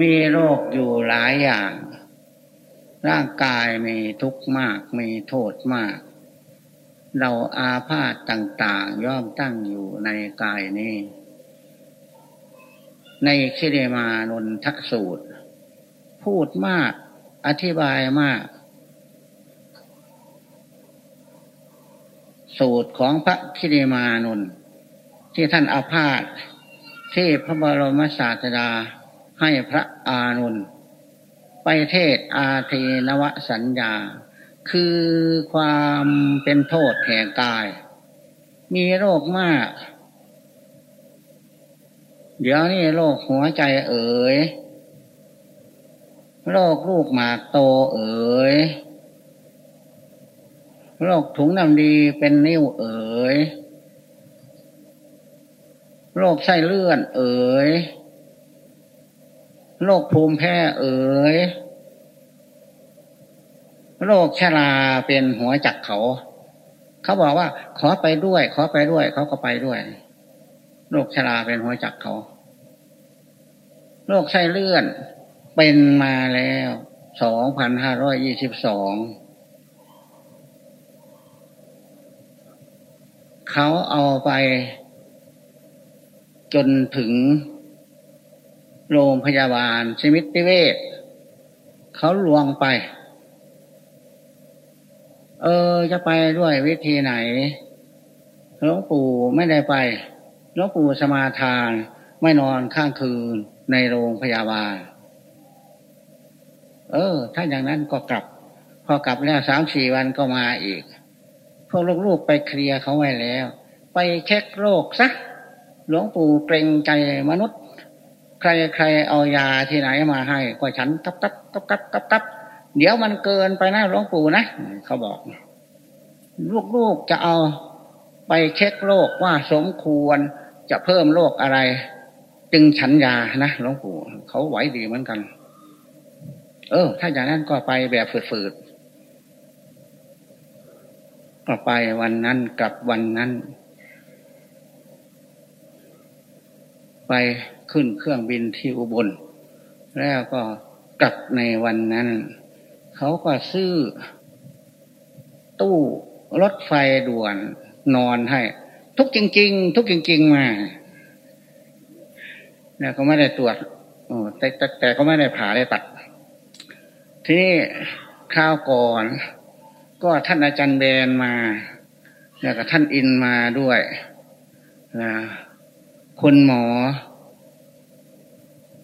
มีโรคอยู่หลายอย่าง ร่างกายมีทุกข์มาก มีโทษมาก เราอาพาธต่างๆ ย่อมตั้งอยู่ในกายนี้ ในคิเดมานนทสูตร พูดมาก อธิบายมาก สูตรของพระคิเดมานนที่ท่านอาพาธที่พระบรมศาสดา ให้พระอานุนไปเทศอาเทนวสัญญา คือความเป็นโทษแห่งกาย มีโรคมาก เดี๋ยวนี้โรคหัวใจเอ๋ยโรคลูกหมากโตเอ๋ยโรคถุงน้ำดีเป็นนิ้วเอ๋ยโรคไส้เลื่อนเอ๋ย โรคภูมิแพ้เอ๋ยโรคชราเป็นหัวจักเขา เขาบอกว่า ขอไปด้วย ขอไปด้วย เขาก็ไปด้วย โรคชราเป็นหัวจักเขา โรคไส้เลื่อน เป็นมาแล้วสองพันห้าร้อยยี่สิบสองเขาเอาไปจนถึง โรงพยาบาลชมิติเวศ เขาลวงไป เออ จะไปด้วยวิธีไหนหลวงปู่ไม่ได้ไปหลวงปู่สมาทานไม่นอนข้างคืนในโรงพยาบาล เออ ถ้าอย่างนั้นก็กลับ พอกลับแล้วสามสี่วันก็มาอีก พวกลูกๆไปเคลียร์เขาไว้แล้ว ไปเช็คโรคซะหลวงปู่เกรงใจมนุษย์ ใครใครเอายาที่ไหนมาให้ก็ฉันตับตับตับตับตับตับเดี๋ยวมันเกินไปนะหลวงปู่นะเขาบอก ลูกๆจะเอาไปเช็คโรคว่าสมควรจะเพิ่มโรคอะไร จึงฉันยานะหลวงปู่เขาไหวดีเหมือนกัน เออ ถ้าอย่างนั้นก็ไปแบบฝืดๆก็ไปวันนั้นกลับวันนั้น ไป ขึ้นเครื่องบินที่อุบล แล้วก็กลับในวันนั้น เขาก็ซื้อ ตู้รถไฟด่วนนอนให้ ทุกจริง ๆ ทุกจริง ๆ มาแล้วก็ไม่ได้ตรวจแต่แต่แต่ก็ไม่ได้ผ่าได้ตัด ทีนี้ข้าวก่อน ก็ท่านอาจารย์แบนมา แล้วก็ท่านอินมาด้วยนะคุณหมอ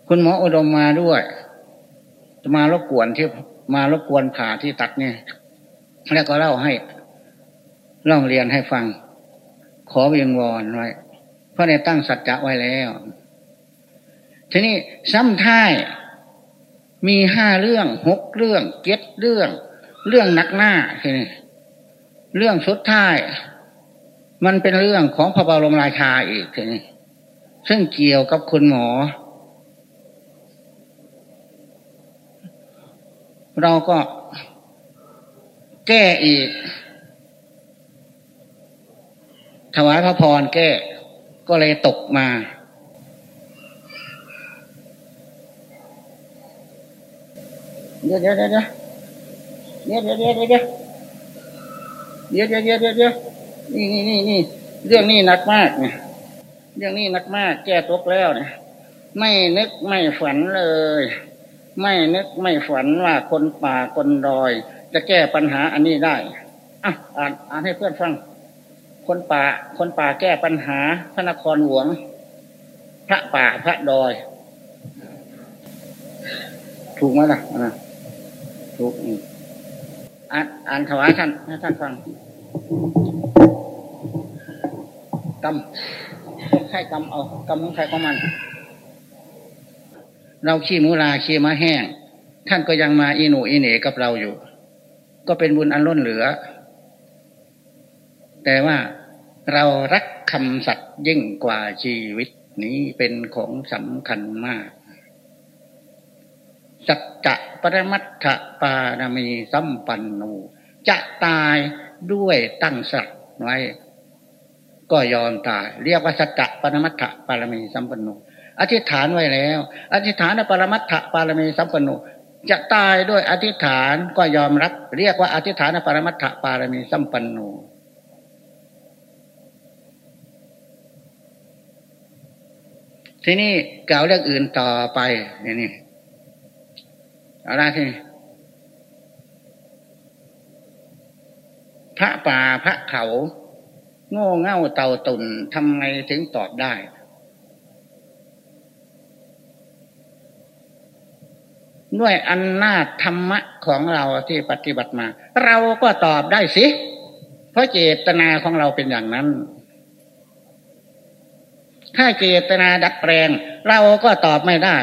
คุณหมออุดมมาด้วยมารบกวนที่มารบกวนผ่าที่ตัดเนี่ย แล้วก็เล่าให้เล่าเรียนให้ฟัง ขอเวียงวอนไว้เพราะในตั้งสัจจะไว้แล้ว ทีนี้ซ้ำท้ายมีห้าเรื่องหกเรื่องเจ็ดเรื่อง เรื่องนักหน้าทีนี้เรื่องสุดท้าย มันเป็นเรื่องของพระบรมราชาอีกทีนี้ซึ่งเกี่ยวกับคุณหมอ เราก็แก้อีก ถวายพระพรแก้ก็เลยตกมา เดี๋ยวเดี๋ยวเดี๋ยวเดี๋ยวเดี๋ยวเดี๋ยวเดี๋ยวเดี๋ยวเดี๋ยวเดี๋ยวเดี๋ยวเยวเดี๋ยวนี่นี่นี่นี่เรื่องนี้หนักมากเนี่ยเรื่องนี้หนักมาก แก้ตกแล้วเนี่ยไม่นึกไม่ฝันเลย ไม่นึกไม่ฝันว่าคนป่าคนดอย จะแก้ปัญหาอันนี้ได้อะอ่านอ่านให้เพื่อนฟัง คนป่า คนป่าแก้ปัญหาพระนครหลวง พระป่าพระดอย ถูกไหมล่ะถูกอ่านอ่านถวายท่านให้ท่านฟังกำใครกำเอากำของใครของมัน เราขี้มูลาขี้มาแห้ง ท่านก็ยังมาอีหนูอีเหนกับเราอยู่ ก็เป็นบุญอันล้นเหลือ แต่ว่าเรารักคำสัตย์ยิ่งกว่าชีวิตนี้เป็นของสำคัญมาก สัจจะปรมัตถปารมีสัมปันโนจะตายด้วยตั้งสัตว์ไว้ ก็ยอมตาย เรียกว่าสัจจะปรมัตถปารมีสัมปันโน อธิษฐานไว้แล้ว อธิษฐานปรมัตถปารมีสัมปันโนจะตายด้วยอธิษฐานก็ยอมรับ เรียกว่าอธิษฐานปรมัตถปารมีสัมปันโนทีนี้กล่าวเรื่องอื่นต่อไปนี่เอาละที่พระป่าพระเขา โง่เง่าเต่าตุนทำไงถึงตอบได้ ด้วยอำนาจธรรมะของเราที่ปฏิบัติมา เราก็ตอบได้สิ เพราะเจตนาของเราเป็นอย่างนั้น ถ้าเจตนาดัดแปลง เราก็ตอบไม่ได้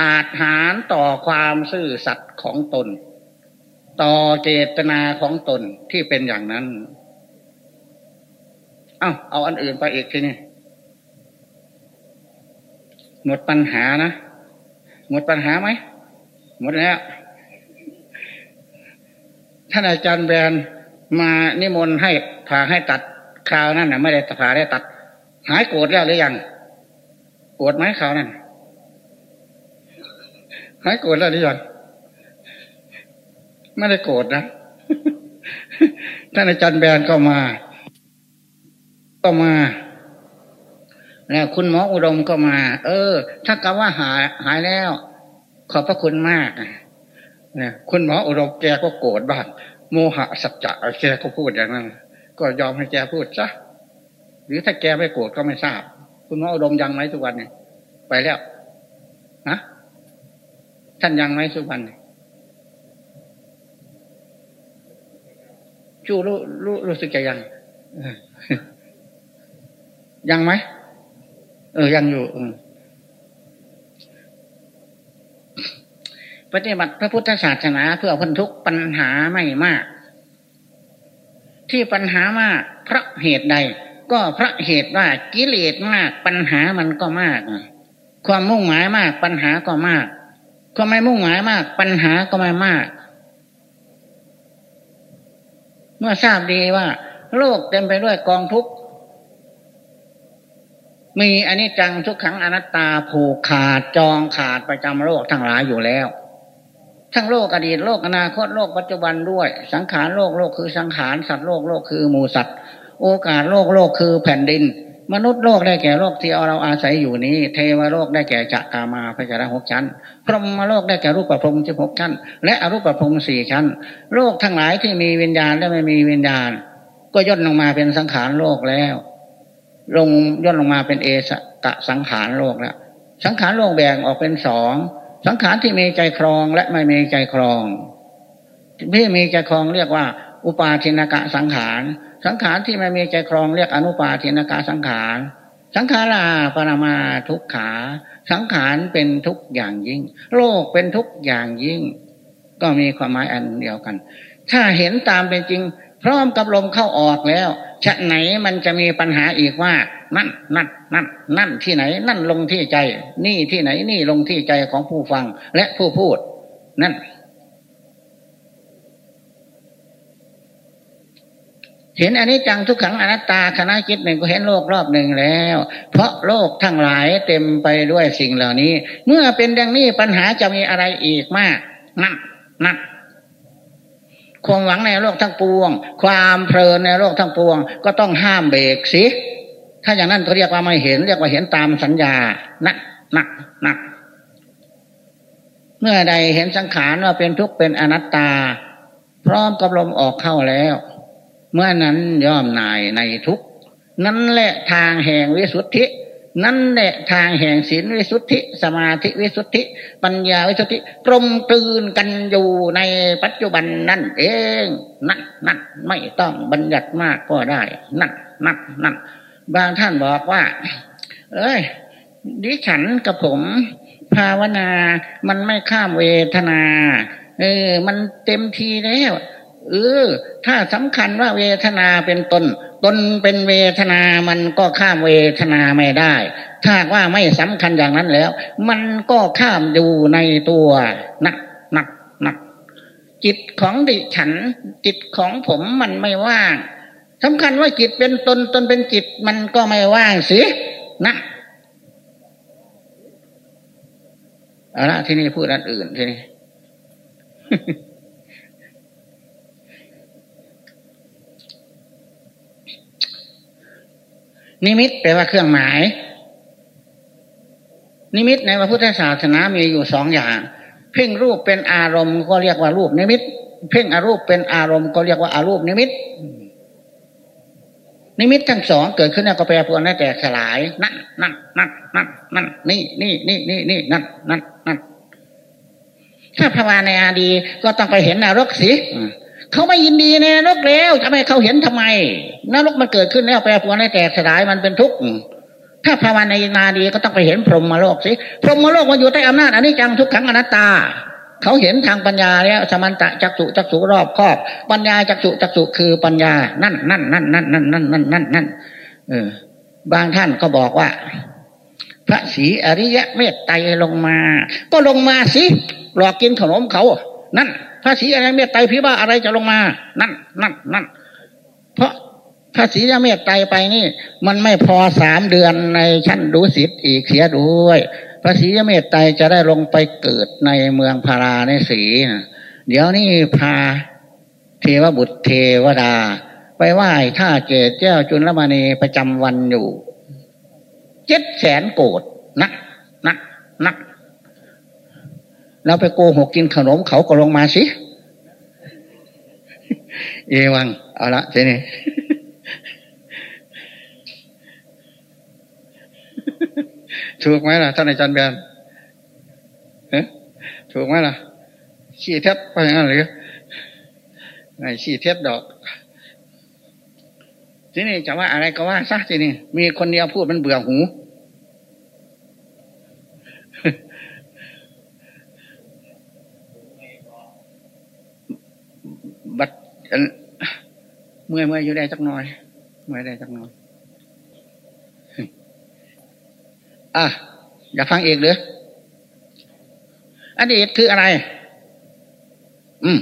อาจหารต่อความซื่อสัตย์ของตน ต่อเจตนาของตนที่เป็นอย่างนั้น เอาเอาอันอื่นไปอีกทีนี่ หมดปัญหานะ หมดปัญหาไหม หมดแล้ว ท่านอาจารย์แบนมานิมนต์ให้ผ่าให้ตัดคราวนั้นนะไม่ได้ผ่าได้ตัด หายโกรธแล้วหรือยังโกรธไหมคราวนั้นหายโกรธแล้วหรือยังไม่ได้โกรธนะท่านอาจารย์แบนก็มา ก็มา แล้วคุณหมออุดมก็มา เออ ถ้ากะว่าหายหายแล้ว ขอบพระคุณมากเนี่ยคุณหมออุดมแกก็โกรธบ้างโมหะสัจจะแกก็พูดอย่างนั้นก็ยอมให้แกพูดซะหรือถ้าแกไม่โกรธก็ไม่ทราบ คุณหมออุดมยังไหมทุกวันเนี่ยไปแล้วนะท่านยังไหมสุพรรณชูรู้รู้รู้สึกจะยังยังไหม เออยังอยู่ปฏิบัติพระพุทธศาสนาเพื่อพ้นทุกปัญหาไม่มาก ที่ปัญหามากเพราะเหตุใด ก็เพราะเหตุว่ากิเลสมากปัญหามันก็มาก ความมุ่งหมายมากปัญหาก็มากก็ไม่มุ่งหมายมาก ปัญหาก็ไม่มาก เมื่อทราบดีว่า โลกเต็มไปด้วยกองทุกข์ มีอันนี้จังทุกขังอนัตตาผูกขาดจองขาดประจำโลกทั้งหลายอยู่แล้ว ทั้งโลกอดีตโลกอนาคตโลกปัจจุบันด้วย สังขารโลกโลกคือสังขารสัตว์โลกโลกคือหมูสัตว์ โอกาสโลกโลกคือแผ่นดิน มนุษย์โลกได้แก่โลกที่เราอาศัยอยู่นี้ เทวโลกได้แก่จักามาพระจารหกชั้น พรหมโลกได้แก่รูปประพรมสิบหกชั้น และอรูปประพรมสี่ชั้น โลกทั้งหลายที่มีวิญญาณและไม่มีวิญญาณ ก็ย่นลงมาเป็นสังขารโลกแล้ว ลงย่นลงมาเป็นเอสตะสังขารโลกแล้วสังขารโลกแบ่งออกเป็นสองสังขารที่มีใจครองและไม่มีใจครองที่มีใจครองเรียกว่า อุปาทินกะสังขาร สังขารที่ไม่มีใจครองเรียกอนุปาทินกาสังขาร สังขาราปรมาทุกขา สังขารเป็นทุกอย่างยิ่ง โลกเป็นทุกอย่างยิ่ง ก็มีความหมายอันเดียวกัน ถ้าเห็นตามเป็นจริง พร้อมกับลมเข้าออกแล้วชะไหนมันจะมีปัญหาอีกว่า นั่นนั่นนั่นนั่นที่ไหน นั่นลงที่ใจ นี่ที่ไหนนี่ลงที่ใจของผู้ฟังและผู้พูด นั่น เห็นอันนี้จังทุกขังอนัตตาคณะคิดหนึ่งก็เห็นโลกรอบหนึ่งแล้ว เพราะโลกทั้งหลายเต็มไปด้วยสิ่งเหล่านี้ เมื่อเป็นดังนี้ปัญหาจะมีอะไรอีกมาก นั่นนั่น ความหวังในโลกทั้งปวง ความเพลินในโลกทั้งปวง ก็ต้องห้ามเบรกสิถ้าอย่างนั้นเขาเรียกว่าไม่เห็น เรียกว่าเห็นตามสัญญานักนักนักเมื่อใดเห็นสังขารว่าเป็นทุกข์เป็นอนัตตา พร้อมกับลมออกเข้าแล้ว เมื่อนั้นย่อมนายในทุกนั่นแหละทางแห่งวิสุทธิ นั่นแหละทางแห่งศีลวิสุทธิ สมาธิวิสุทธิ ปัญญาวิสุทธิกลมกลืนกันอยู่ในปัจจุบันนั่นเองนั่นนั่นไม่ต้องบัญญัติมากก็ได้นั่นนั่นนั่นบางท่านบอกว่า เอ้ย ดิฉันกับผม ภาวนา มันไม่ข้ามเวทนา เออ มันเต็มทีแล้ว เออ ถ้าสำคัญว่าเวทนาเป็นตน ตนเป็นเวทนามันก็ข้ามเวทนาไม่ได้ ถ้าว่าไม่สำคัญอย่างนั้นแล้ว มันก็ข้ามอยู่ในตัวนักนักนักจิตของดิฉัน จิตของผมมันไม่ว่างสำคัญว่าจิตเป็นตนตนเป็นจิตมันก็ไม่ว่างสินะเอาละที่นี่พูดอันอื่นที่นี่ นิมิตแปลว่าเครื่องหมาย นิมิตในพระพุทธศาสนามีอยู่สองอย่าง เพ่งรูปเป็นอารมณ์ก็เรียกว่ารูปนิมิต เพ่งอารูปเป็นอารมณ์ก็เรียกว่าอารูปนิมิต นิมิตทั้งสองเกิดขึ้นแล้วก็แปรปรวนแตกสลายนั่นนั่นนั่นนั่นนั่นนี่นี่นี่นี่นี่นั่นนั่นนั่นถ้าภาวนาดีก็ต้องไปเห็นนรกสิ เขาไม่ยินดีในนรกแล้วทำไมเขาเห็นทำไมนรกมันเกิดขึ้นแล้วแปรปรวนให้แตกสลายมันเป็นทุกข์ถ้าภาวนาดีก็ต้องไปเห็นพรหมโลกสิพรหมโลกมันอยู่ใต้อำนาจอันนี้จังทุกขังอนัตตา เขาเห็นทางปัญญาแล้วสมันตะจักสุจักสุรอบครอบ ปัญญาจักสุจักสุคือปัญญา นั่นนั่นนั่นนั่นนั่นนั่นนั่นนั่นนั่นเออบางท่านก็บอกว่า พระศรีอริยะเมตไตรลงมา ก็ลงมาสิหลอกกินขนมเขา นั่น พระศรีอริยเมตไตรพิว่าอะไรจะลงมา นั่นนั่นนั่นเพราะพระศรีอริยเมตไตรไปนี่ มันไม่พอสามเดือนในชั้นดุสิตอีกเสียด้วย พระศรีอริยเมตไตรจะได้ลงไปเกิดในเมืองพาราในสีเดี๋ยวนี้พาเทวบุตรเทวดา ไปไหว้ท่าเกศเจ้าจุลมณีประจำวันอยู่ เจ็ดแสนโกดนักนักนัก เราไปโกหกกินขนมเขาก็ลงมาสิเอวัง เอาละเจนี่ถูกไหมล่ะท่านอาจารย์แบนถูกไหมล่ะ ขี้เทบไปอย่างนั้นหรือไงขี้เทบดอกทีนี้จะว่าอะไรก็ว่าซะทีนี้มีคนเดียวพูดมันเบื่อหูบัด เมื่อยเมื่อยอยู่ได้จักหน่อย เมื่อยได้จักหน่อย อะอยากฟังเอกหรืออดีตคืออะไร อืม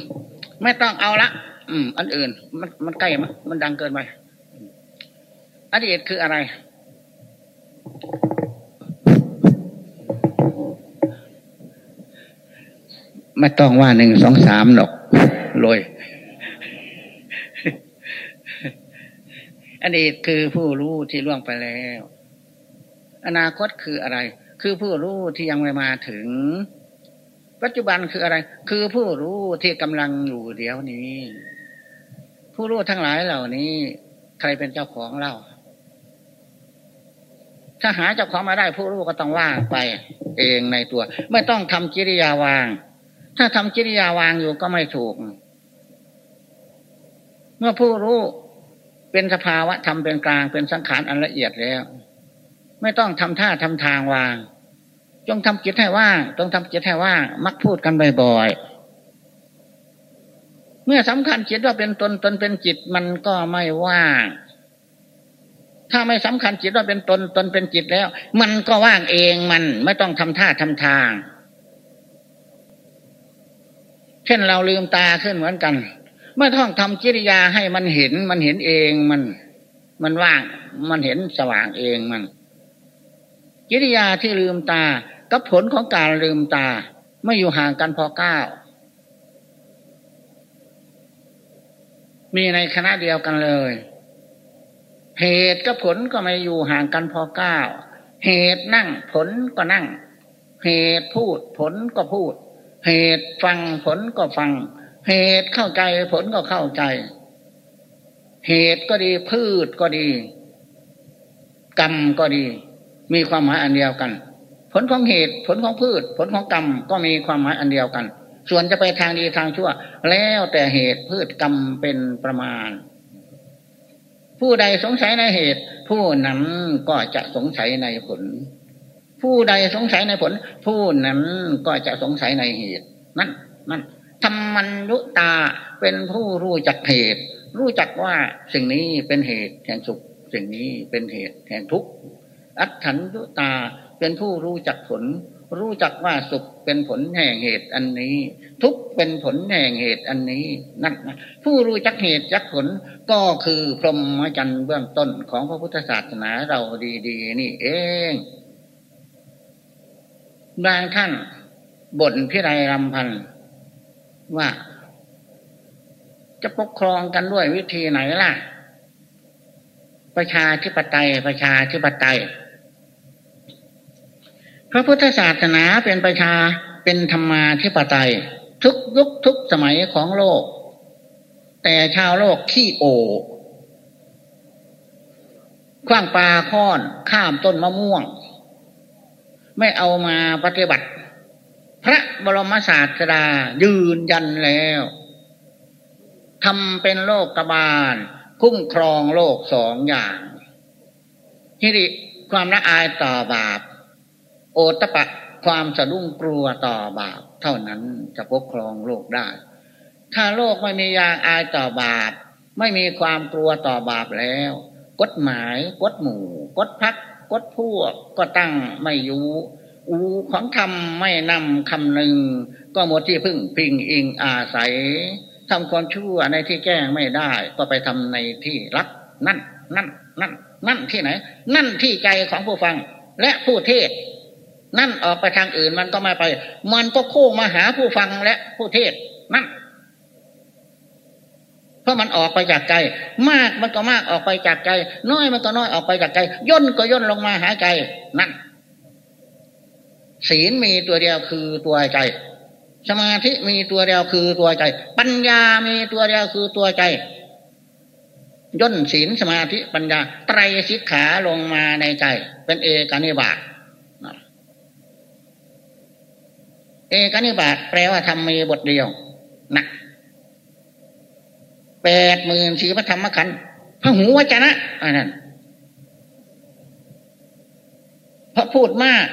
ไม่ต้องเอาละ อืม อันอื่น มันมันใกล้มันมันดังเกินไปอดีตคืออะไร ไม่ต้องว่าหนึ่งสองสามหรอกรวย อดีตคือผู้รู้ที่ล่วงไปแล้ว อนาคตคืออะไร คือผู้รู้ที่ยังไม่มาถึง ปัจจุบันคืออะไร คือผู้รู้ที่กำลังอยู่เดี๋ยวนี้ ผู้รู้ทั้งหลายเหล่านี้ ใครเป็นเจ้าของเล่า ถ้าหาเจ้าของมาได้ ผู้รู้ก็ต้องว่างไป เองในตัว ไม่ต้องทำกิริยาวาง ถ้าทำกิริยาวางอยู่ก็ไม่ถูก เมื่อผู้รู้ เป็นสภาวะทำเป็นกลางเป็นสังขารอันละเอียดแล้ว ไม่ต้องทำท่าทำทางวาง จงทำจิตให้ว่างจงทำจิตให้ว่างมักพูดกันบ่อยๆเมื่อสำคัญจิตว่าเป็นตนตนเป็นจิตมันก็ไม่ว่าง ถ้าไม่สำคัญจิตว่าเป็นตนตนเป็นจิตแล้ว มันก็ว่างเองมันไม่ต้องทำท่าทำทาง เช่นเราลืมตาขึ้นเหมือนกัน ไม่ต้องทำกิริยาให้มันเห็นมันเห็นเองมัน มันว่าง มันเห็นสว่างเองมัน กิริยาที่ลืมตา กับผลของการลืมตา ไม่อยู่ห่างกันพอเก้ามีในคณะเดียวกันเลย เหตุกับผลก็ไม่อยู่ห่างกันพอเก้า เหตุนั่งผลก็นั่ง เหตุพูดผลก็พูด เหตุฟังผลก็ฟัง เหตุเข้าใจผลก็เข้าใจ เหตุก็ดีพืชก็ดี กรรมก็ดี มีความหมายอันเดียวกัน ผลของเหตุผลของพืช ผลของกรรมก็มีความหมายอันเดียวกัน ส่วนจะไปทางดีทางชั่ว แล้วแต่เหตุพืชกรรมเป็นประมาณ ผู้ใดสงสัยในเหตุ ผู้นั้นก็จะสงสัยในผล ผู้ใดสงสัยในผล ผู้นั้นก็จะสงสัยในเหตุ นั่นนั่น ธรรมัญญุตาเป็นผู้รู้จักเหตุ รู้จักว่าสิ่งนี้เป็นเหตุแห่งสุข สิ่งนี้เป็นเหตุแห่งทุกข์อัตถัญยุตาเป็นผู้รู้จักผล รู้จักว่าสุขเป็นผลแห่งเหตุอันนี้ ทุกเป็นผลแห่งเหตุอันนี้นั่นผู้รู้จักเหตุจักผลก็คือพรหมจรรย์เบื้องต้นของพระพุทธศาสนาเราดีๆ นี่เองบางท่านบ่นพิไรรำพัน ว่า จะปกครองกันด้วยวิธีไหนล่ะ ประชาธิปไตยประชาธิปไตยพระพุทธศาสนาเป็นประชาเป็นธรรมาธิปไตย ทุกยุคทุกสมัยของโลก แต่ชาวโลกขี้โอคว้างปลาค้อนข้ามต้นมะม่วง ไม่เอามาปฏิบัติ พระบรมศาสดายืนยันแล้วทำเป็นโลกกบาล คุ้มครองโลกสองอย่างฮิริความละอายต่อบาป โอตปะความสะดุ้งกลัวต่อบาป เท่านั้นจะปกครองโลกได้ ถ้าโลกไม่มียางอายต่อบาป ไม่มีความกลัวต่อบาปแล้ว กฎหมาย กฎหมู่ กฎพักกฎพวกก็ตั้งไม่อยู่ อูของธรรมไม่นำคำหนึ่ง ก็หมดที่พึ่งพิงอิงอาศัยทำความชั่วในที่แก้งไม่ได้ ก็ไปทำในที่รักนั่นนั่นนั่นนั่นที่ไหน นั่นที่ใจของผู้ฟัง และผู้เทศ นั่นออกไปทางอื่นมันก็ไม่ไป มันก็โค้งมาหาผู้ฟังและผู้เทศ นั่นเพราะมันออกไปจากใจ มากมันก็มากออกไปจากใจ น้อยมันก็น้อยออกไปจากใจ ย่นก็ย่นลงมาหาใจ นั่น ศีลมีตัวเดียวคือตัวใจ สมาธิมีตัวเดียวคือตัวใจ ปัญญามีตัวเดียวคือตัวใจย่นศีลสมาธิปัญญาไตรสิกขาลงมาในใจ เป็นเอกนิบาตเอกนิบาตแปลว่าทำมีบทเดียวนะแปดหมื่นสี่พระธรรมขันธ์พระหูวจนะอันนั้นพระพูดมาก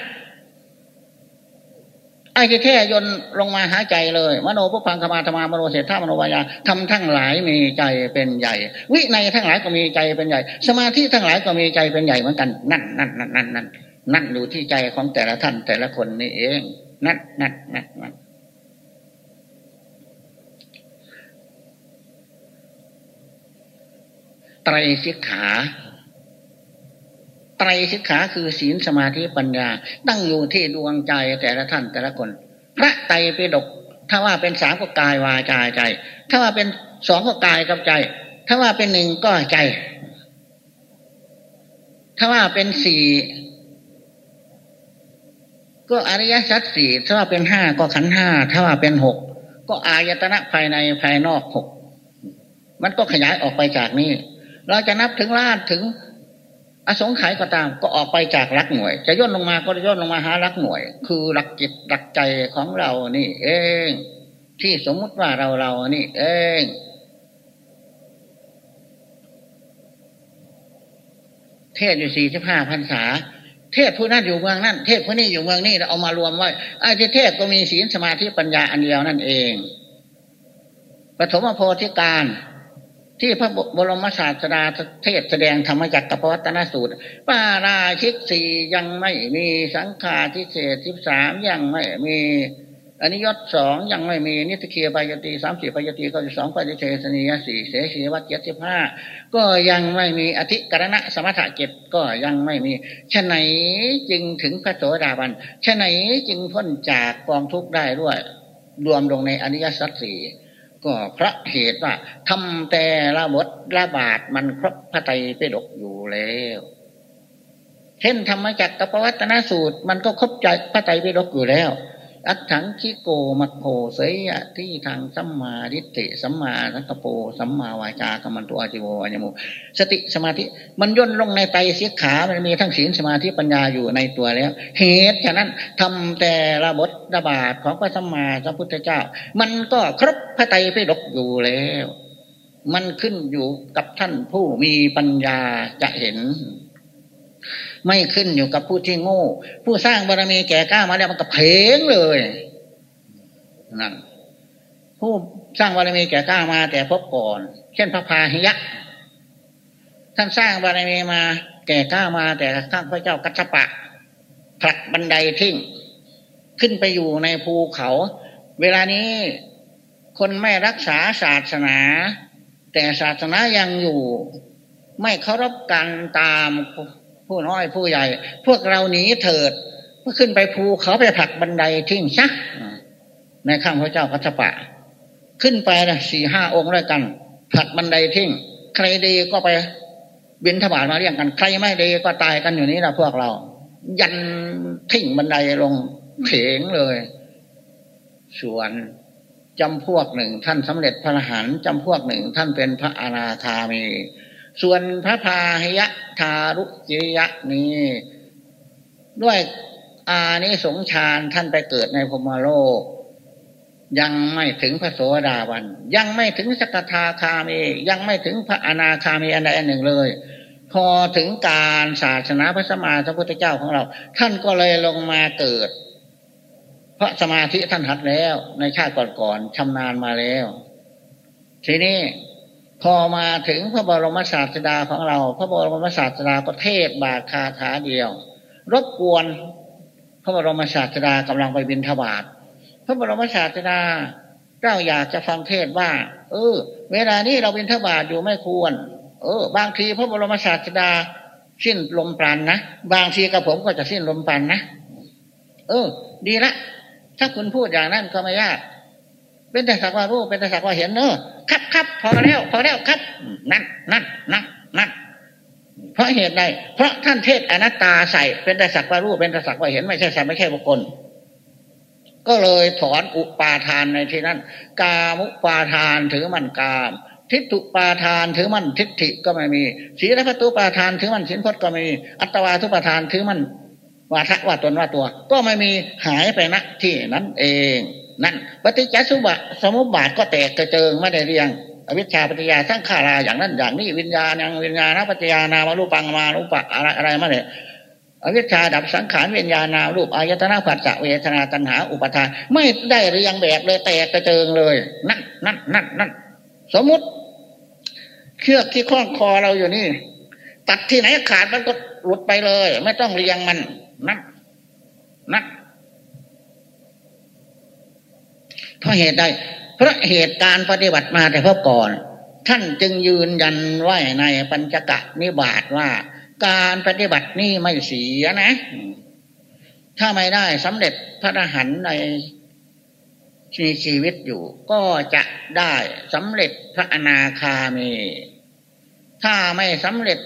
ไอ้ที่แท้ยนลงมาหาใจเลย มโนพุพังคมาธรรมามโนเศรษฐามโนวายาทำทั้งหลายมีใจเป็นใหญ่ วิในทั้งหลายก็มีใจเป็นใหญ่ สมาธิทั้งหลายก็มีใจเป็นใหญ่เหมือนกัน นั่นนั่นนั่นนั่นนั่นนั่นอยู่ที่ใจของแต่ละท่านแต่ละคนนี่เอง นั่นนั่นนั่นนั่นไตรสิกขา ไตรสิกขาคือศีลสมาธิปัญญา ตั้งอยู่ที่ดวงใจแต่ละท่านแต่ละคน พระไตรปิฎกถ้าว่าเป็นสามก็กายวาจาใจ ถ้าว่าเป็นสองก็กายกับใจ ถ้าว่าเป็นหนึ่งก็ใจ ถ้าว่าเป็นสี่ก็อริยสัจสี่ถ้าว่าเป็นห้าก็ขันห้าถ้าว่าเป็นหกก็อายตนะภายในภายนอกหกมันก็ขยายออกไปจากนี้ เราจะนับถึงล้านถึง อสงไขยก็ตามก็ออกไปจากรักหน่วย จะย่นลงมาก็ย่นลงมาหารักหน่วย คือรักจิตรักใจของเรานี่ เอง ที่สมมุติว่าเราเรานี่ เองเทศอยู่สี่สิบห้าพรรษา เทศผู้นั้นอยู่เมืองนั้นเทศผู้นี้อยู่เมืองนี้เราเอามารวมไว้ไอ้ที่เทศน์ก็มีศีลสมาธิปัญญาอันเดียวนั่นเองปฐมโพธิกาล ที่พระบรมศาสดาเทศน์แสดงธรรมจักรกัปปวัตนสูตรปาราชิกสี่ยังไม่มีสังฆาทิเสสสิบสามยังไม่มีอันนี้ยศสองยังไม่มีนิสสัคคิยปาจิตตีย์สามสิบปาจิตตีย์เก้าสิบสองปาฏิเทสนียะสี่เสขิยวัตรเจ็ดสิบห้าก็ยังไม่มีอธิกรณะสมถะเจ็ดก็ยังไม่มีฉะไหนจึงถึงพระโสดาบันฉะไหนจึงพ้นจากกองทุกข์ได้ด้วย รวมลงในอนิยสัจสี่ ก็พระเหตุว่าทำแต่ละบทละบาทมันครบพระไตรปิฎกอยู่แล้วเช่นธรรมจักรกับวัตนสูตร มันก็ครบใจพระไตรปิฎกอยู่แล้ว อัตถังคิโกมัคโคเสยที่ทางสัมมาดิติสัมมาสังกโปสัมมาวาจากรรมันตัวจิโวอัญโมสติสมาธิมันย่นลงในไตเสียขา มันมีทั้งศีลสมาธิปัญญาอยู่ในตัวแล้ว เหตุฉะนั้นทำแต่ระบทระบาดของพระสัมมาสัมพุทธเจ้า มันก็ครบพระไตรปิฎกอยู่แล้ว มันขึ้นอยู่กับท่านผู้มีปัญญาจะเห็น ไม่ขึ้นอยู่กับผู้ที่โง่ ผู้สร้างบารมีแก่กล้ามาแล้วมันก็เพงเลยนั่นผู้สร้างบารมีแก่กล้ามาแต่พบก่อน เช่นพระพาหิยะท่านสร้างบารมีมา แก่กล้ามาแต่ข้างพระเจ้ากัจจปะผลักบันไดทิ้งขึ้นไปอยู่ในภูเขา เวลานี้คนไม่รักษาศาสนา แต่ศาสนายังอยู่ ไม่เคารพกันตาม ผู้น้อยผู้ใหญ่ พวกเราหนีเถิดเพื่อขึ้นไปภูเขาไปผลักบันไดทิ้งซะในข้างพระเจ้ากัจจปะ ขึ้นไปนะสี่ห้าองค์ด้วยกันผลักบันไดทิ้งใครดีก็ไปบินทบาทมาเรียงกัน ใครไม่ดีก็ตายกันอยู่นี้นะพวกเรา ยันทิ้งบันไดลงเขงเลย ส่วนจำพวกหนึ่งท่านสำเร็จพระอรหันต์จำพวกหนึ่งท่านเป็นพระอนาคามี ส่วนพระพาหยะทารุจิยะนี้ด้วยอานิสงชานท่านไปเกิดในพมโลก ยังไม่ถึงพระโสดาบัน ยังไม่ถึงสกทาคามียังไม่ถึงพระอนาคามีอันใดอันหนึ่งเลย พอถึงการศาสนาพระสมมาสัพพุทธเจ้าของเรา ท่านก็เลยลงมาเกิด พระสมาธิท่านหัดแล้วในชาติก่อนๆชำนาญมาแล้ว ทีนี้ พอมาถึงพระบรมศาสดาของเรา พระบรมศาสดาก็เทศบาคาถาเดียว รบกวน พระบรมศาสดากำลังไปบินทบาทพระบรมศาสดาเจ้าอยากจะฟังเทศว่า เออ เวลานี้เราบินทบาทอยู่ไม่ควร เออ บางทีพระบรมศาสดาสิ้นลมปราณนนะบางทีกับผมก็จะสิ้นลมปราณนนะเออ ดีละถ้าคุณพูดอย่างนั้นก็ไม่ยาก เป็นแต่สักว่ารู้เป็นแต่สักว่าเห็นเนอะครับครับพอแล้วพอแล้วครับ นั่นนั่นนั่นนั่นเพราะเหตุใดเพราะท่านเทศอนัตตาใส่เป็นแต่สักว่ารู้เป็นแต่สักว่าเห็นไม่ใช่สัตว์ไม่ใช่บุคคล ก็เลยถอนอุปาทานในที่นั้น กามุปาทานถือมันกาม ทิฏฐุปาทานถือมันทิฏฐิก็ไม่มีศีลพัตุปาทานถือมันสินพจน์ก็ไม่มีอัตวาทุปาทานถือมันวาทะว่าตนว่าตัว ก็ไม่มีหายไปณที่นั้นเอง นั่นปฏิจจสุบะสมุบาทก็แตกกระเจิงไม่ได้เรียง อวิชชาปฏิยาสร้างขาราอย่างนั้นอย่างนี้วิญญาณยังวิญญาณปัจจยานามารูปังมารูปะอะไรอะไรมาเนี่ยอวิชชาดับสังขารวิญญาณนารูปอายตนะผัสสะเวทนาตัณหาอุปทาน ไม่ได้เรียงแบบเลยแตกกระเจิงเลย นั่นนั่นนั่นนั่นสมมุติเชือกที่คล้องคอเราอยู่นี่ ตัดที่ไหนขาดมันก็หลุดไปเลย ไม่ต้องเรียงมันนั่นนั่นเพ ราะเหตุใดเพราะเหตุการปฏิบัติมาแต่พบก่อน ท่านจึงยืนยันไว้ในปัญจกะนิบาตว่า การปฏิบัตินี่ไม่เสียนะ ถ้าไม่ได้สำเร็จพระอรหันต์ในมีชีวิตอยู่ก็จะได้สำเร็จพระอนาคามี ถ้าไม่สำเร็จ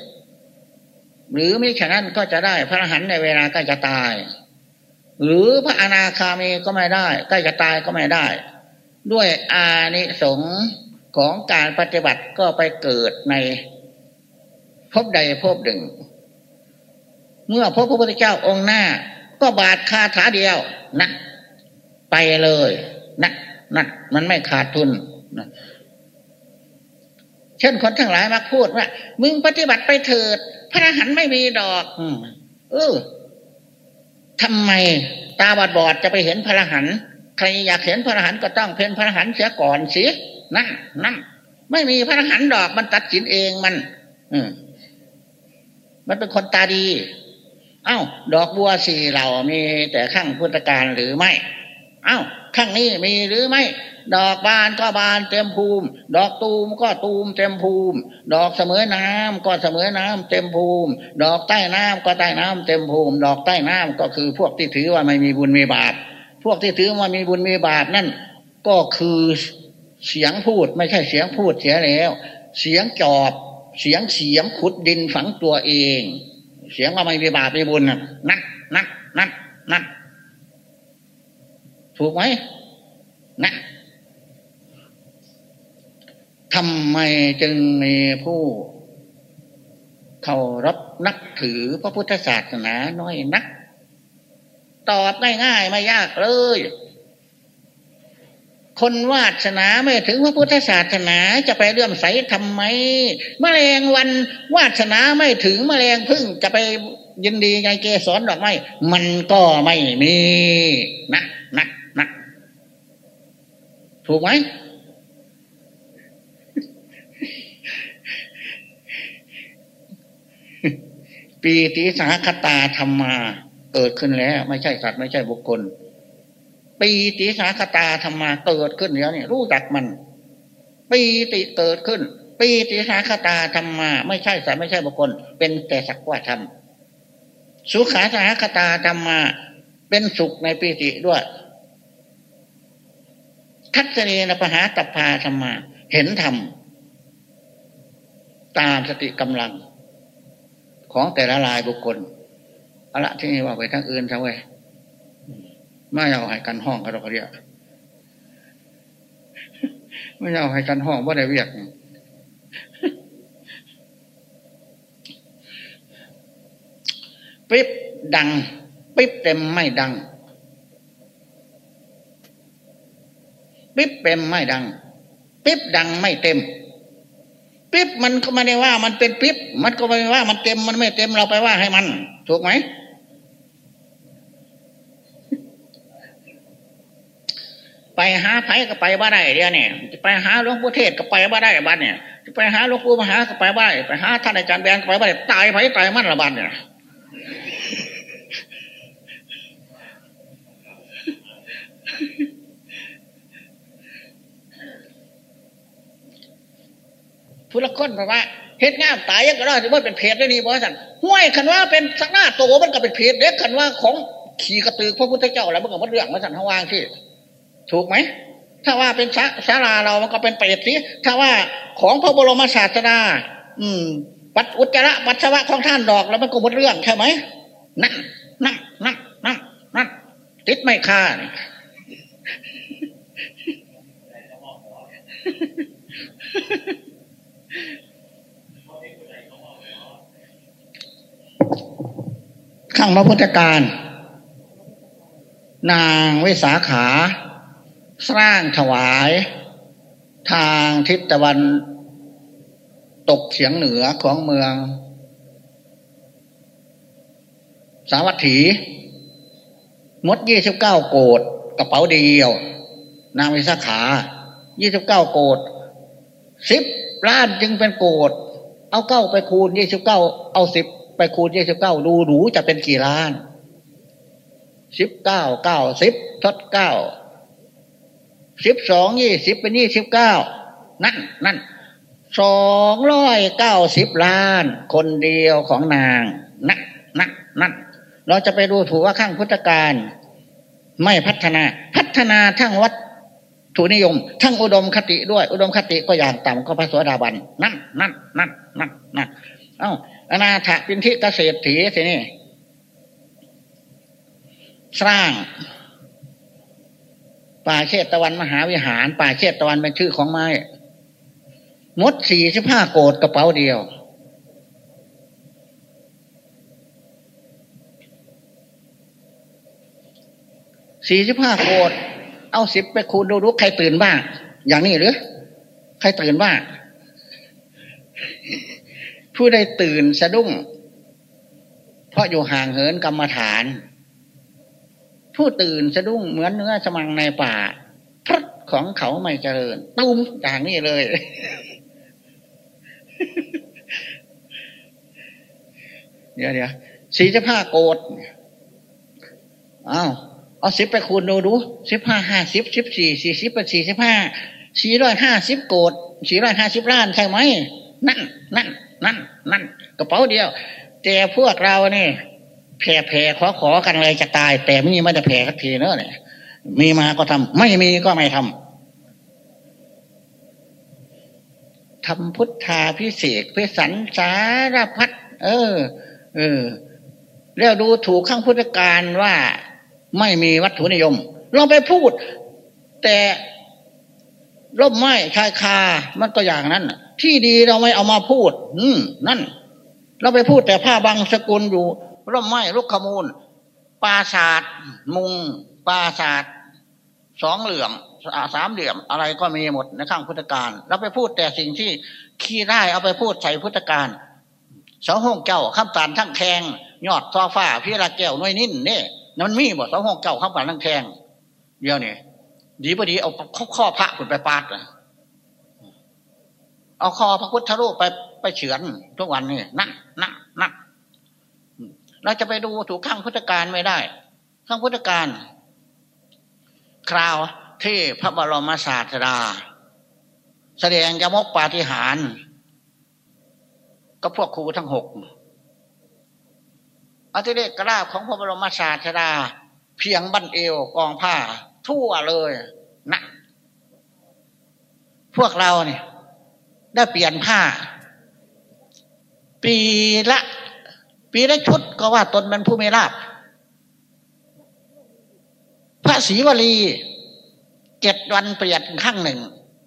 หรือไม่ฉะนั้นก็จะได้พระอรหันต์ในเวลากล้จะตาย หรือพระอนาคามีก็ไม่ได้ใกล้จะตายก็ไม่ได้ ด้วยอานิสงของการปฏิบัติก็ไปเกิดในพบใดพบหนึ่ง เมื่อพบพระพุทธเจ้าองค์หน้า ก็บาดคาถาเดียวนะไปเลยนะนั่นมันไม่ขาดทุนนะเช่นคนทั้งหลายมาพูดว่า มึงปฏิบัติไปเถิด พระอรหันต์ไม่มีดอก เออ ทำไมตาบอดบอดจะไปเห็นพระรหันต์ใครอยากเห็นพระรหันต์ก็ต้องเพ่นพระรหันต์เสียก่อนสินั่นนั่นไม่มีพระรหันต์ดอกมันตัดสินเองมัน อืมมันเป็นคนตาดี เอา้า ดอกบัวสี่เหล่ามีแต่ข้างพุทธการหรือไม่ เอา้า ข้างนี้มีหรือไม่ ดอกบานก็บานเต็มภูมิ ดอกตูมก็ตูมเต็มภูมิ ดอกเสมอน้ำก็เสมอน้ำเต็มภูมิ ดอกใต้น้ำก็ใต้น้ำเต็มภูมิ ดอกใต้น้ำก็คือพวกที่ถือว่าไม่มีบุญมีบาปพวกที่ถือว่ามีบุญมีบาปนั่นก็คือเสียงพูดไม่ใช่เสียงพูดเสียแล้ว เสียงจอบเสียงเสียงขุดดินฝังตัวเอง เสียงว่าไม่มีบาปมีบุญนั่นนั่นนั่นนั่นถูกไหมนะ ทำไมจึงมีผู้เคารพนับถือพระพุทธศาสนาน้อยนัก ตอบง่ายๆไม่ยากเลย คนวาสนาไม่ถึงพระพุทธศาสนาจะไปเลื่อมใสทำไมมแมลงวันวาสนาไม่ถึงมแมลงพึ่งจะไปยินดีไงเกสรดอกไม้มันก็ไม่มีนะนะนะถูกไหม ปีติสาคตาธรรมาเกิดขึ้นแล้ว ไม่ใช่สัตว์ไม่ใช่บุคคล ปีติสาคตาธรรมาเกิดขึ้นแล้วเนี่ยรู้จักมัน ปีติเกิดขึ้น ปีติสาคตาธรรมา ไม่ใช่สัตว์ไม่ใช่บุคคล เป็นแต่สักว่าธรรมสุขาสาคตาธรรมา เป็นสุขในปีติด้วย ทัศนีนปหาตพาธรรมา เห็นธรรมตามสติกำลัง ของแต่ละลายบุคคลเอาละที่นี่ว่าไปทั้งอื่นทั้งเว้ยไม่เอาให้กันห้องกันหรอกเรียกไม่เอาให้กันห้องว่าได้เวียกปิ๊บดัง ปิ๊บเต็มไม่ดัง ปิ๊บเต็มไม่ดัง ปิ๊บดังไม่เต็ม ปิ๊บมันก็ไม่ได้ว่ามันเป็นปิ๊บมันก็ไม่ว่า มันเต็มมันไม่เต็มเราไปว่าให้มัน ถูกไหมไปหาไผ่ก็ไปบ้าได้เดียวเนี่ยไปหาหลวงปู่เทศก็ไปบ้าได้บ้านเนี่ยไปหาหลวงปู่มหาก็ไปบ้าได้ไปหาท่านอาจารย์แบนก็ไปบ้าได้ตายไผ่ตายมันละบ้านเนี่ย ผู้ละคนบอกว่าเฮ็ดงามตายยังก็ได้ถือว่าเป็นเพจได้นี่บอสันห้วยคันว่าเป็นสักหน้าโตมันก็เป็นเพจเล็กคันว่าของขี่กระตือพระพุทธเจ้าแล้วมันก็มันเรื่องมาสันทวางที่ถูกไหมถ้าว่าเป็นศาลาเรามันก็เป็นเปรตสิถ้าว่าของพระบรมศาสดาอืม ปัดอุจจาระปัสสาวะของท่านดอกแล้วมันก็หมดเรื่องใช่ไหมนั่นนั่นนั่นนั่นนั่นติดไม่ค่า ข้างพระพุทธการนางวิสาขา สร้างถวาย ทางทิศตะวัน ตกเฉียงเหนือของเมือง สาวัตถี มดยี่สิบเก้าโกดกระเป๋าเดียว นางวิสาขายี่สิบเก้าโกดสิบล้านจึงเป็นโกดเอาเก้าไปคูณยี่สิบเก้าเอาสิบ ไปคูณยี่สิบเก้าดูหนูจะเป็นกี่ล้านสิบเก้าเก้าสิบทดเก้าสิบสองยี่สิบเป็นยี่สิบเก้านั่นนั่นสองร้อยเก้าสิบล้าน คนเดียวของนางนั่นนั่นนั่นเราจะไปดูถูกว่าข้างพุทธการ ไม่พัฒนาพัฒนาทั้งวัดถูนิยม ทั้งอุดมคติด้วย อุดมคติก็อย่างต่ำก็พระสวสดาบันนั่นนั่นนั่นนั่นนั่นเอ้า อนาถปินทิเกษตรถีสินี่ สร้างป่าเชตตะวันมหาวิหาร ป่าเชตตะวันเป็นชื่อของไม้มดสี่สิบห้าโกดกระเป๋าเดียว สี่สิบห้าโกดเอาสิบไปคูณดูดูใครตื่นบ้าง อย่างนี้หรือ ใครตื่นบ้าง ผู้ใดตื่นสะดุ้ง เพราะอยู่ห่างเหินกรรมฐาน ผู้ตื่นสะดุ้งเหมือนเนื้อสมังในป่าพัดของเขาไม่เจริญตุ้มอย่างนี้เลย เดี๋ยวเดี๋ยวสี่สิบห้าโกดอ้าวเอาสิบไปคูณดูดูสิบห้าห้าสิบสิบสี่สี่สิบเป็นสี่สิบห้าสี่ร้อยห้าสิบโกดสี่ร้อยห้าสิบล้านใช่ไหมนั่นนั่น นั่น นั่น กระเป๋าเดียว แต่พวกเราเนี่ยแผ่แผ่ขอขอกันเลยจะตาย แต่มีไม่ได้แผ่สักทีเนอะเนี่ยมีมาก็ทำไม่มีก็ไม่ทำทำพุทธาพิเศษพิสันสารพัดเออ เออแล้วดูถูกข้างพุทธการว่าไม่มีวัตถุนิยมเราไปพูด แต่ร่มไม้ชายคามันก็อย่างนั้น ที่ดีเราไม่เอามาพูด อืม นั่น เราไปพูดแต่ผ้าบางสกุลอยู่ร่มไม้ลุกขมูลปราศาสตร์มุงปราศาสตร์สองเหลี่ยมสามเหลี่ยมอะไรก็มีหมดในข้างพุทธการเราไปพูดแต่สิ่งที่ขี้ได้เอาไปพูดใส่พุทธการสองห้องเจ้าข้ามตานทั้งแทงยอดซอฟ้าพี่ระแก้วน้อยนิ่นเนี่ยมันมีบ่สองห้องเจ้าข้ามตานทั้งแทงเดียวนี่ดีพอดีเอาข้อพระขุดไปปาด เอาคอพระพุทธรูปไปไปเฉือนทุกวันนี่นั่นนั่นนั่นเราจะไปดูถูกข้างพุทธการไม่ได้ ข้างพุทธการ คราวที่พระบรมศาสดา แสดงยมกปาฏิหารก็พวกครูทั้งหกอธิเดกกราบของพระบรมศาสดา เพียงบั้นเอวกองผ้า ทั่วเลยนะพวกเราเนี่ย ได้เปลี่ยนผ้า ปีละ ปีละชุดก็ว่าตนเป็นผู้มีลาภพระศรีวลีเจ็ดวันเปลี่ยนข้างหนึ่ง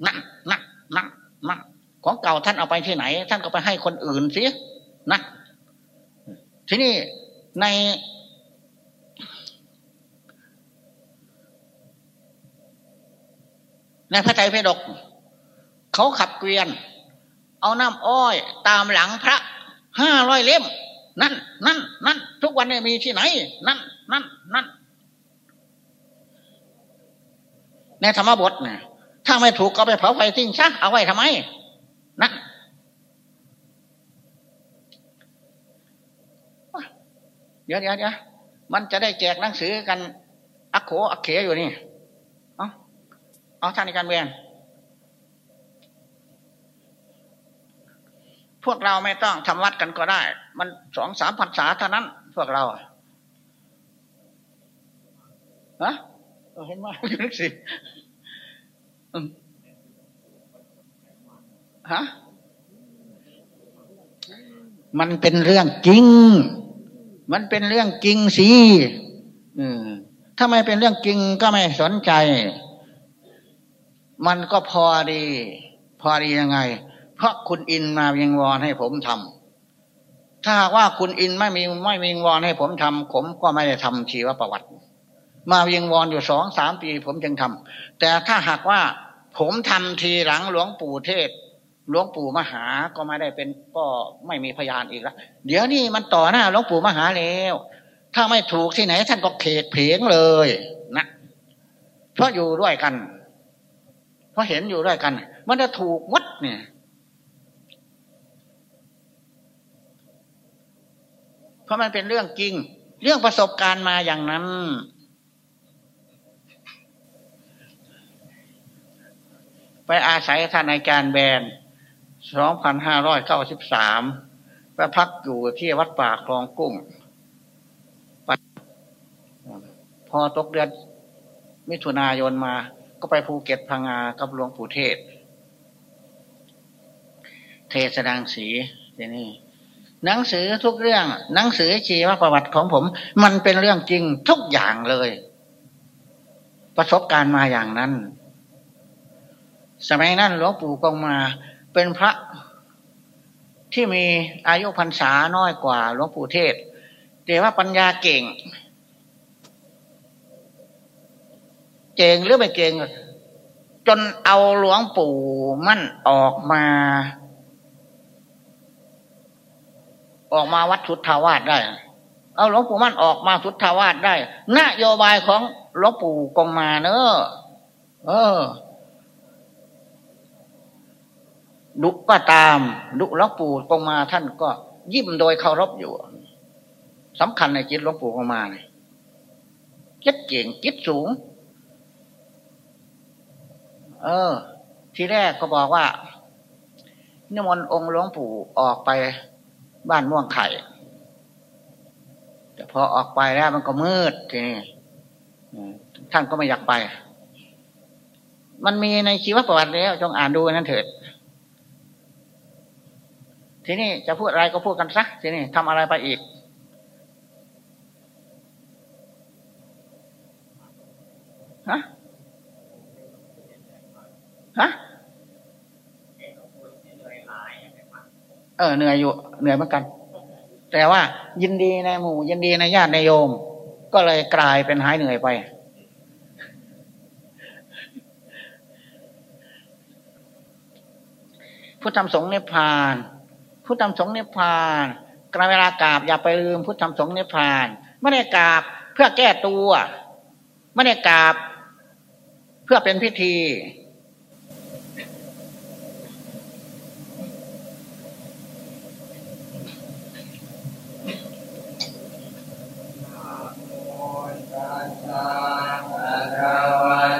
นั่นนั่นนั่นนั่นของเก่าท่านเอาไปที่ไหน ท่านก็ไปให้คนอื่นสินะทีนี้ในในพระไตรปิฎกเขาขับเกวียน เอาน้ำอ้อย ตามหลังพระห้าร้อยเล่ม นั่นนั่นนั่นทุกวันนี้มีที่ไหน นั่นนั่นนั่นในธรรมบทเนี่ยถ้าไม่ถูกก็ไปเผาไฟทิ้งซะเอาไว้ทำไม นั่นเดี๋ยวเดี๋ยวเดี๋ยวมันจะได้แจกหนังสือกัน อักโขอักเขอยู่นี่ เอาเอาท่านในการเวียน พวกเราไม่ต้องทำวัดกันก็ได้ มันสองสามพันษาเท่านั้น พวกเราฮะเห็นไหมนึกสิฮะมันเป็นเรื่องจริง มันเป็นเรื่องจริงสิถ้าไม่เป็นเรื่องจริงก็ไม่สนใจ มันก็พอดี พอดียังไง ราะคุณอินมาวิงวอนให้ผมทำถ้าว่าคุณอินไม่มีไม่วิงวอนให้ผมทำผมก็ไม่ได้ทำชีวประวัติ มาวิงวอนอยู่สองสามปีผมจึงทำแต่ถ้าหากว่าผมทำทีหลังหลวงปู่เทศหลวงปู่มหาก็ไม่ได้เป็นก็ไม่มีพยานอีกแล้วเดี๋ยวนี้มันต่อหน้าหลวงปู่มหาแล้ว ถ้าไม่ถูกที่ไหนท่านก็เขตเพงเลยนะเพราะอยู่ด้วยกัน เพราะเห็นอยู่ด้วยกัน มันจะถูกวัดเนี่ยเพ ราะมันเป็นเรื่องจริง เรื่องประสบการณ์มาอย่างนั้น ไปอาศัยท่านอาจารย์แบนสองพันห้าร้อยเก้าสิบสามไปพักอยู่ที่วัดป่าคลองกุ้ง พอตกเดือนมิถุนายนมา ก็ไปภูเก็ตพังงากับหลวงปู่เทศ เทศดังสีที่นี่ หนังสือทุกเรื่อง หนังสือชีวประวัติของผม มันเป็นเรื่องจริงทุกอย่างเลย ประสบการณ์มาอย่างนั้น สมัยนั้นหลวงปู่กงมาเป็นพระที่มีอายุพรรษาน้อยกว่าหลวงปู่เทศ แต่ว่าปัญญาเก่ง เก่งหรือไม่เก่ง จนเอาหลวงปู่มั่นออกมา ออกมาวัดสุทธาวาสได้ เอาหลวงปู่มั่นออกมาสุทธาวาสได้นโยบายของหลวงปู่กงมาเนอะเออ ดุก็ตาม ดุหลวงปู่กงมาท่านก็ยิ้มโดยเคารพอยู่สำคัญในจิตหลวงปู่กงมาเนี่ยจิตเก่งจิตสูง เออ ทีแรกก็บอกว่านิมนต์องค์หลวงปู่ออกไป บ้านม่วงไข่ แต่พอออกไปแล้วมันก็มืดทีนี้ท่านก็ไม่อยากไป มันมีในชีวประวัติแล้วจงอ่านดูนั่นเถิด ทีนี้จะพูดอะไรก็พูดกันซะทีนี้ทำอะไรไปอีก ฮะ ฮะ เออเหนื่อยอยู่เหนื่อยเหมือนกัน แต่ว่ายินดีในหมู่ยินดีในญาติในโยม ก็เลยกลายเป็นหายเหนื่อยไป พุทธธรรมสงฆ์นิพพาน พุทธธรรมสงฆ์นิพพานกระเวลากราบอย่าไปลืมพุทธธรรมสงฆ์นิพพานไม่ได้กราบเพื่อแก้ตัวไม่ได้กราบเพื่อเป็นพิธี ภะคะวะ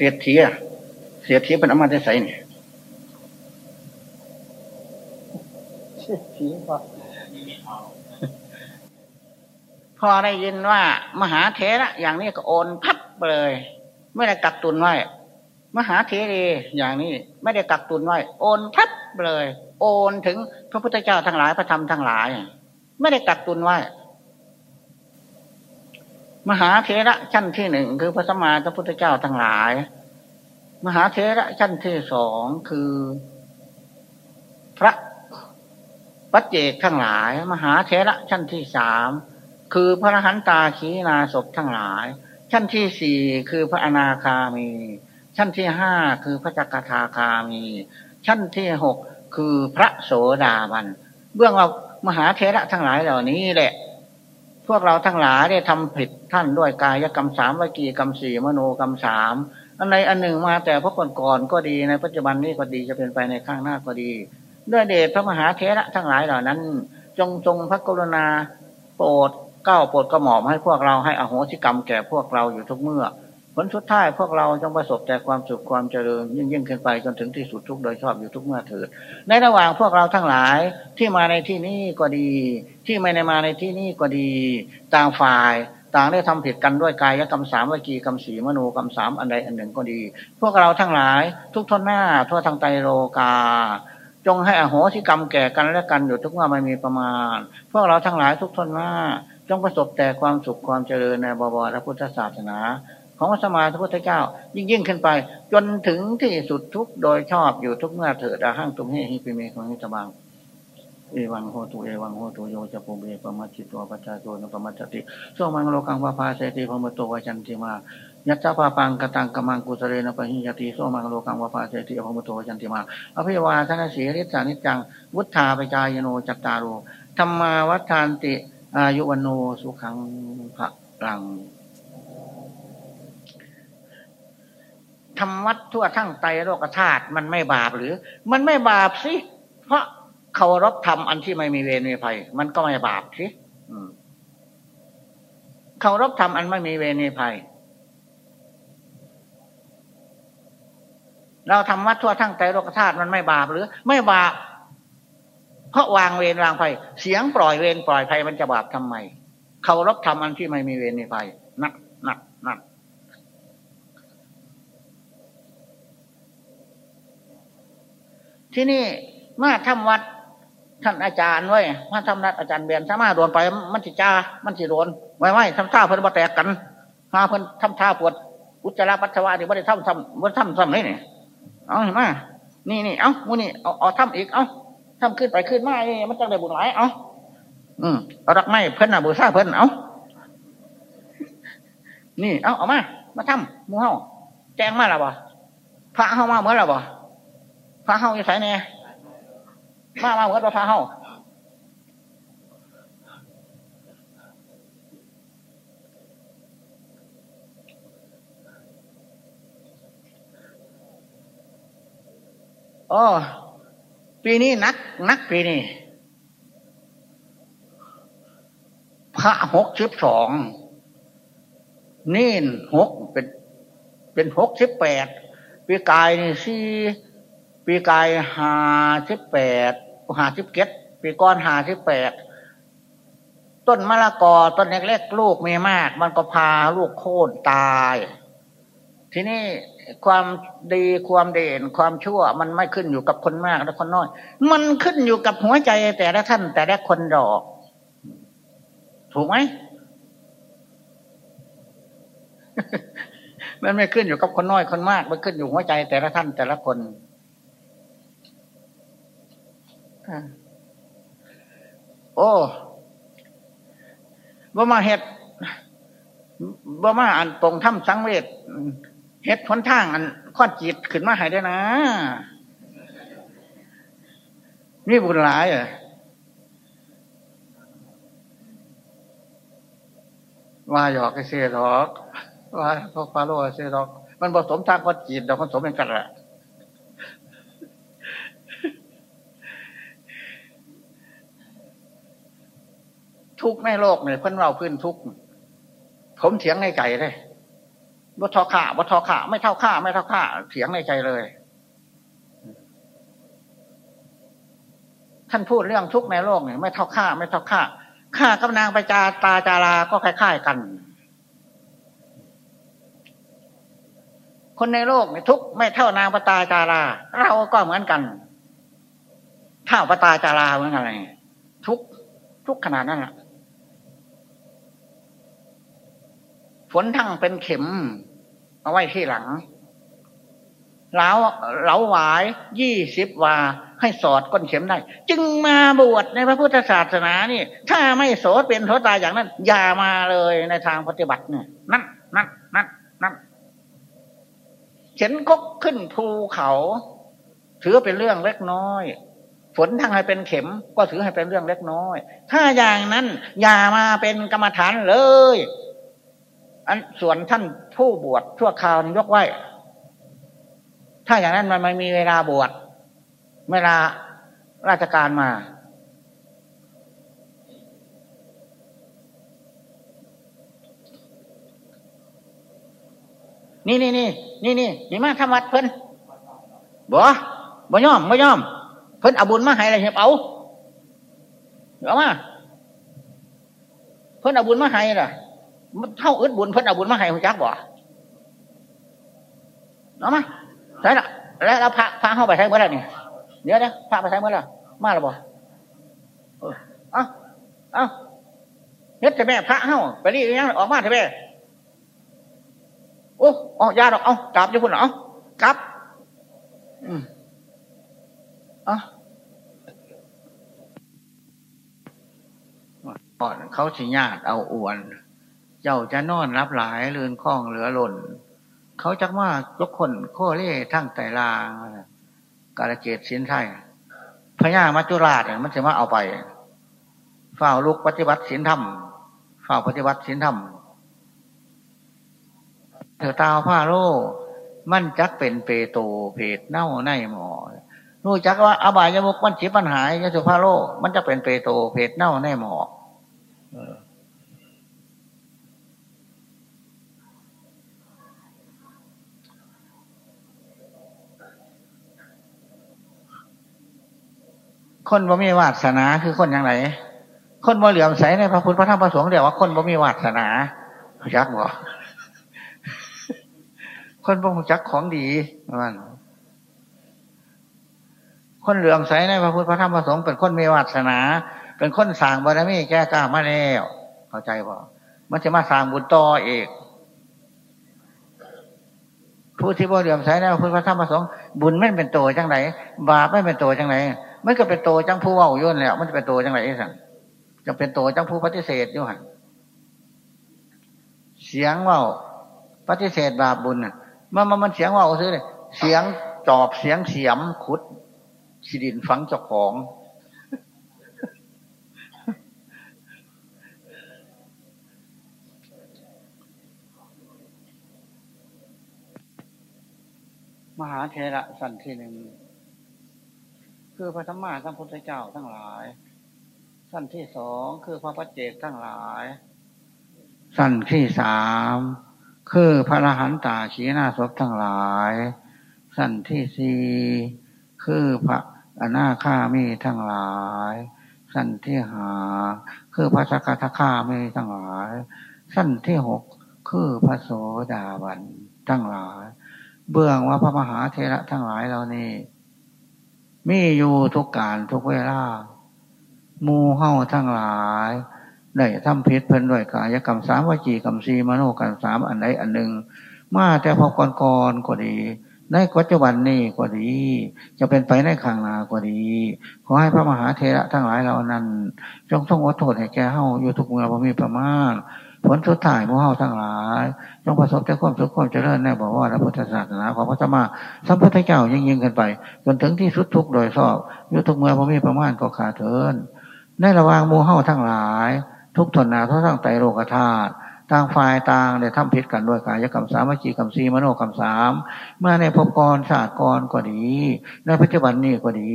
เศรษฐีอะเศรษฐีเป็นอมาตย์ใส่เนี่ยเศรษฐีพอพอได้ยินว่า มหาเทระอย่างนี้ก็โอนพับเลย ไม่ได้กักตุนไว้มหาเทรีอย่างนี้ ไม่ได้กักตุนไว้ โอนพับเลย โอนถึงพระพุทธเจ้าทั้งหลายพระธรรมทั้งหลาย ไม่ได้กักตุนไว้ มหาเทระชั้นที่หนึ่งคือพระสมมาพระพุทธเจ้าทั้งหลาย มหาเทระชั้นที่สองคือ พระปัจเจกทั้งหลาย มหาเทระชั้นที่สามคือพระหันตาขีนาศพทั้งหลาย ชั้นที่สี่คือพระอนาคามี ชั้นที่ห้าคือพระจักรทาคามี ชั้นที่หกคือพระโสดาบัน เบื้องเรามหาเทระทั้งหลายเหล่านี้แหละ พวกเราทั้งหลายได้ทำผิดท่านด้วยกายกรรมสามวิกีกรรมสี่มโนกรรมสามอันใดอันหนึ่งมาแต่พระก่อนก่อนก็ดีในปัจจุบันนี้ก็ดีจะเป็นไปในข้างหน้าก็ดี ด้วยเดชพระมหาเทระทั้งหลายเหล่านั้น จงทรงพระกรุณาโปรดเก้าโปรดกระหม่อมให้พวกเราให้อโหสิกรรมแก่พวกเราอยู่ทุกเมื่อ ลสุดท้ายพวกเราจงประสบแต่ความสุขความเจริญ ยิ่งยิ่งขึ้นไปจนถึงที่สุดทุกโดยชอบอยู่ทุกเมื่อเถิด ในระหว่างพวกเราทั้งหลายที่มาในที่นี้ก็ดี ที่ไม่ได้มาในที่นี้ก็ดี ต่างฝ่ายต่างได้ทำผิดกันด้วยกายกรรมสามวิจีกรรมสีมโนกรรมสามอันใดอันหนึ่งก็ดี พวกเราทั้งหลาย ทุกท่อนหน้าทั่วทางไตโลกา จงให้อโหสิกรรมแก่กันและกันอยู่ทุกเมื่อไม่มีประมาณ พวกเราทั้งหลายทุกท่อนหน้าจงประสบแต่ความสุขความเจริญในบวรพุทธศาสนา ของสมาธิพุทธเจ้า ยิ่งยิ่งขึ้นไป จนถึงที่สุดทุกโดยชอบอยู่ทุกเมื่อเถิดอาหังตุมเฮหิปิเมของนิตบังเอวังโหตุเอวังโหตุโยจะปุเบปมัจจิตัวปัจจโตนปมัจติโสมังโลกังวาพาเสติพมโตวจันติมายัตถาปาปังกตังกมังกุสเรนปะหิยติโสมังโลกังวาพาเสติพมโตวจันติมาอภิวาทนาสีริสานิจัง วุฒาปจายโนจัตตารุธรรมาวัฏานติ อายุวันโนสุขังพระรัง ทำวัดทั่วทั้งไตโลกธาตุมันไม่บาปหรือ มันไม่บาปสิเพราะเคารพธรรมอันที่ไม่มีเวรมีภัย มันก็ไม่บาปสิเคารพธรรมอันไม่มีเวรมีภัย เราทำวัดทั่วทั้งไตโลกธาตุมันไม่บาปหรือ ไม่บาปเพราะวางเวรวางภัย เสียงปล่อยเวรปล่อยภัยมันจะบาปทำไมเคารพทำอันที่ไม่มีเวรมีภัยนักนักนัก ที่นี่มาทำวัดท่านอาจารย์ไว้มาทำนัดอาจารย์เบียนถ้ามาโดนไป มันสิจ้ามันสิโดนไว้ไว้ทำท่าเพิ่นมาแตกกันพาเพิ่นทำท่าปวด อุจจาระปัสสาวะนี่ไม่ได้ทำทำไม่ทำทำนี่นี่เอาเห็นไหมนี่นี่เอามูนี่เอาเอาทำอีกเอาทำขึ้นไปขึ้นมาเอ้มันจังได้บุญหลายเอาอืมเอารักไม่เพิ่นนะบูชาเพิ่นเอานี่เอาเอามามาทำมูเฮาแจ้งมาแล้วบ่พระเฮามาเมื่อแล้วบ่ พระเฮาอยู่ไสแน่มามาเมื่อบ่พระเฮาอ๋อปีนี้นักนักปีนี้พระหกสิบสองนี่หกเป็นเป็นหกสิบแปดปีกายนี่สี่ ปีกายห้าสิบแปดห้าสิบเก็ดปีก้อนห้าสิบแปดต้นมะละกอต้นเล็กๆลูกมีมาก มันก็พาลูกโค่นตาย ทีนี้ความดีความเด่นความชั่ว มันไม่ขึ้นอยู่กับคนมากและคนน้อย มันขึ้นอยู่กับหัวใจแต่ละท่าน แต่ละคนดอก ถูกไหมมันไม่ขึ้นอยู่กับคนน้อยคนมาก มันขึ้นอยู่หัวใจแต่ละท่านแต่ละคน โอ้บ่มาเห็ดบ่มาอันตรงถ้ำสังเวชเฮ็ดพ้นทางอันข้อจิตขึ้นมาให้ได้นะมีบุญหลายอะว่าหยอกไอเสียดอกว่าพวกฟาโร่เสียดอก มันผสมทางข้อจิตดอกมันสมเป็นกันแหละ ทุกในโลกเนี่ยเพิ่นเราพื้นทุกผมเถียงในไก่เลยบ่ทอข่าบ่ทอข่าไม่เท่าข่าไม่เท่าข่าเสียงในใจเลย ท่านพูดเรื่องทุกในโลกเนี่ยไม่เท่าข่าไม่เท่าข่าข้ากับนางไปจาตาจาราก็คล้ายๆกัน คนในโลกเนี่ยทุกไม่เท่านางปตาจารา เราก็เหมือนกันเท่าปตาจาราเหมือนกันไงทุกทุกขนาดนั้นแหละ ฝนทั้งเป็นเข็ม เอาไว้ที่หลังเล้าเล้าหวายยี่สิบวา ให้สอดก้นเข็มได้ จึงมาบวชในพระพุทธศาสนานี่ ถ้าไม่โสดเป็นโสตายอย่างนั้น อย่ามาเลยในทางปฏิบัติเนี่ยนั่นนั่นนั่นนั่นเข็นกกขึ้นภูเขา ถือเป็นเรื่องเล็กน้อยฝนทั้งให้เป็นเข็มก็ถือให้เป็นเรื่องเล็กน้อย ถ้าอย่างนั้นอย่ามาเป็นกรรมฐานเลย อันส่วนท่านผู้บวชชั่วคราวยกไว้ ถ้าอย่างนั้นมันไม่มีเวลาบวชเวลาราชการมา นี่นี่นี่นี่นี่นี่มาทำวัดเพิ่นบ่บ่ยอมบ่ยอม เพิ่นเอาบุญมาให้อะไรเหียบเอาเดี๋ยวมา เพิ่นเอาบุญมาให้ล่ะ เท่าอึดบุญเพิ่นเอาบุญมาให้คุณจักบ่เอามาใช่ละแล้วเราพาพาเข้าไปใช้เมื่อไรเนี่ยเดี๋ยวนะพาไปใช้เมื่อไรมาหรือบ่เออเอาเอ้าเฮ็ดแต่แม่พระเข้าไปรียังออกมาแต่แม่โอ้ออกยาดอกเอากลับจะพุ่นเอากลับ อืมอะก่อนเขาสิญาติเอาอวน เจ้าจะนอนรับหลายเรือนคล้องเหลือหล่น เขาจักมายกคนโคเล่ทั้งแต่ลางกาลเกตสินไทยพญามัจจุราชเนี่ยมันจะมาเอาไปเฝ้าลุกปฏิบัติศีลธรรมเฝ้าปฏิบัติศีลธรรมเถอตาผ้าโลมันจักเป็นเปโตเพดเน่าในหมอรู้จักว่าอบายมุกมันจีปัญหายยสุภาโลมันจะเป็นเปโตเพดเน่าในหมอ คนบ่มีวาสนาคือคนอย่างไรคนบ่เหลี่ยมใสในพระพุทธพระธรรมพระสงฆ์เรียกว่าคนบ่มีวาสนาจักบอกคนบ่จักของดีมันคนเหลื่อมใสในพระพุทธพระธรรมพระสงฆ์เป็นคนมีวาสนา เป็นคนสร้างบารมีแก้กล้ามาแล้วเข้าใจบ่มันจะมาสร้างบุญต่อเอกผู้ที่บ่เหลื่อมใสในพระพุทธพระธรรมพระสงฆ์บุญไม่เป็นโตจังไหนบาปไม่เป็นโตจังไหน มันก็เป็นโตจังผู้ว่าย่นแล้ว มันจะเป็นโตจังไรสั่งจะเป็นโตจังผู้ปฏิเสธอยู่หันเสียงว่าปฏิเสธบาปบุญมันมันมันเสียงว่าซื้อเลยเสียงจอบเสียงเสียมขุดสิดินฝังเจ้าของมหาเทระสันทีหนึ่ง คือพระธรรมะทั้งพุทธเจ้าทั้งหลาย สั้นที่สองคือพระปัจเจกทั้งหลาย สั้นที่สามคือพระรหันตาชีนาศพทั้งหลาย สั้นที่สี่คือพระอนาคามีทั้งหลาย สั้นที่หาคือพระสกทาคามีทั้งหลาย สั้นที่หกคือพระโสดาบันทั้งหลาย เบื้องว่าพระมหาเทระทั้งหลายเหล่านี้ มีอยู่ทุกการทุกเวลามูเฮ้าทั้งหลายได้ทำพิษเพิ่นด้วยกายกรรมสามวจีกรรมสีมโนกรรมสามอันใดอันหนึ่ง มาแต่พอก่อนก่อนก็ดี ในปัจจุบันนี้ก็ดี จะเป็นไปในข้างหน้าก็ดี ขอให้พระมหาเทระทั้งหลายเหล่านั้น จงต้องอดทนให้แก่เฮ้าอยู่ทุกเมื่อพอมีประมาณ ผลสุดท้ายมูเฮาทั้งหลายจงประสบแต่ความสุขความเจริญในบอกว่าพระพุทธศาสนาของพระสัมมาสัมพุทธเจ้ายิ่งยิ่งกันไป จนถึงที่สุดทุกโดยชอบยุทุกเมื่อพอมีประมาณก็ขาดเทินในระหว่างมูเฮาทั้งหลาย ทุกทนนาทั้งทั้งไตโลกธาตุ ต่างฝ่ายต่างได้ทำผิดกันด้วยกายกรรมสามวิจีกรรมสีมโนกรรมสามเมื่อในภพกรศาสตร์กรก็ดีในปัจจุบันนี้ก็ดี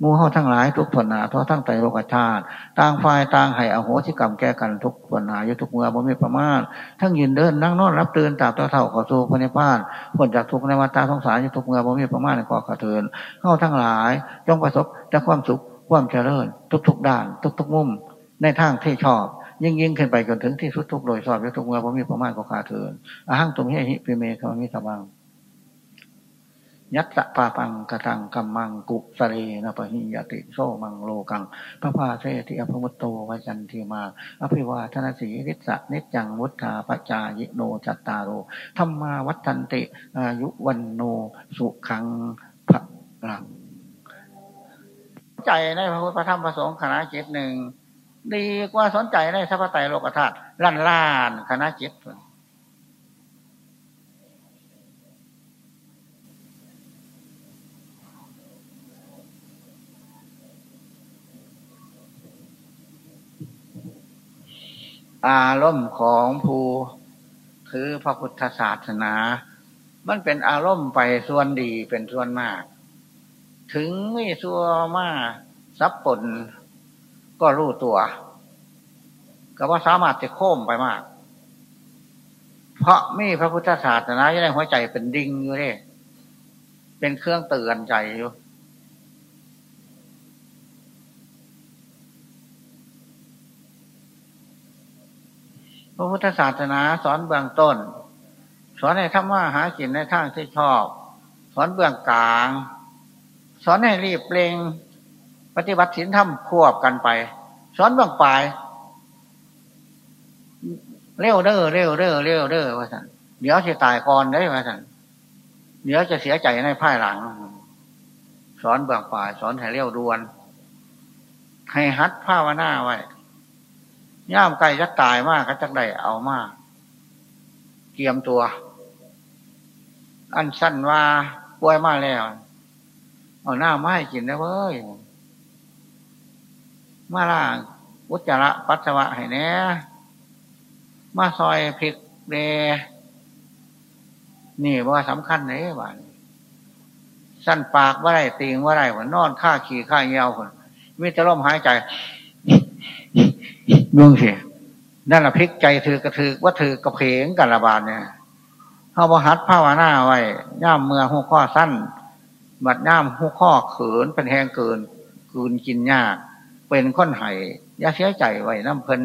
มูเฮาทั้งหลายทุกผลนาทั่วทั้งไตโลกชาติต่างฝ่ายต่างให้อโหสิกรรมแก้กันทุกผลนาอยู่ทุกเมื่อบ่มีประมาณทั้งยืนเดินนั่งนอนรับตื่นตาบเท่าเท่าขอสู้พระนิพพานผลจากทุกในวัฏสงสารอยู่ทุกเมื่อบ่มีประมาณในก่อกระเทือนเฮาทั้งหลายจงประสบแต่ความสุขความเจริญทุกๆด้าน ทุกๆมุมในทางที่ชอบ ยิ่งยิ่งขึ้นไปจนถึงที่สุดทุกโดยสอบยทุกเมื่อพอมีประมาณก็ขาดเถินอาหังตุมเฮหิปิเมฆามิตบัง ยัตสะปาปังกระตังกัมมังกุสเรนะปะหิยติโซมังโลกังพระพาเสติอภมุตโตวจันทีมา อภิวาทนาสีนิสะเนจังวุฒาปจายโนจัตตาโรธรรมาวัฏันติ อายุวันโนสุขังพระลัง ใจในพระพุทธธรรมประสงค์คณะเจ็ดหนึ่ง ดีกว่าสนใจในสัพพไตโลกธาตุลั่นล้านคณะจิตอารมณ์ของผู้คือพระพุทธศาสนา มันเป็นอารมณ์ไปส่วนดีเป็นส่วนมาก ถึงไม่ส่วนมากซับปน ก็รู้ตัว ก็ว่าสามารถจะโค้มไปมาก เพราะมีพระพุทธศาสนาอยู่ในหัวใจเป็นดิ่งอยู่เลยเป็นเครื่องเตือนใจอยู่พระพุทธศาสนาสอนเบื้องต้น สอนให้ทำว่าหากินในทางที่ชอบ สอนเบื้องกลาง สอนให้รีบเร่ง ปฏิบัติศีลธรรมควบกันไป สอนบื้องปลายเร็วเด้อเร็วเด้อเร็วเด้อว่าสันเดี๋ยวจะตายก่อนได้ว่าสันเดี๋ยวจะเสียใจในภายหลัง สอนเบื้องปลาย สอนให้เร็วดวน ให้ฮัดภาวนาไว้ย่ามไก่จะตายมากก็จะได้เอามากเกียมตัว อันสั้นว่าป่วยมาแล้ว เอาหน้าไม้กินได้เว้ย มาล่างอุจจาระปัสสาวะให้แน่มาซอยพริกเดนี่ว่าสำคัญเลยบ้านสั้นปากว่าไรตีงว่าไรว่านอนข้าขี่ข้าเงาคนมีแต่มหายใจดุงสินั่นแหละพลิกใจถือกระถือว่าถือกระเพงกันระบาดเนี่ยเขาบหัดผ้าวนาไว้ย่ามเมืองหัวข้อสั้น บัดย่ามหัวข้อเขินเป็นแหงเกินกืนกินยาก เป็นคนไห้ยาเสียใจไว้น้ำเพลิน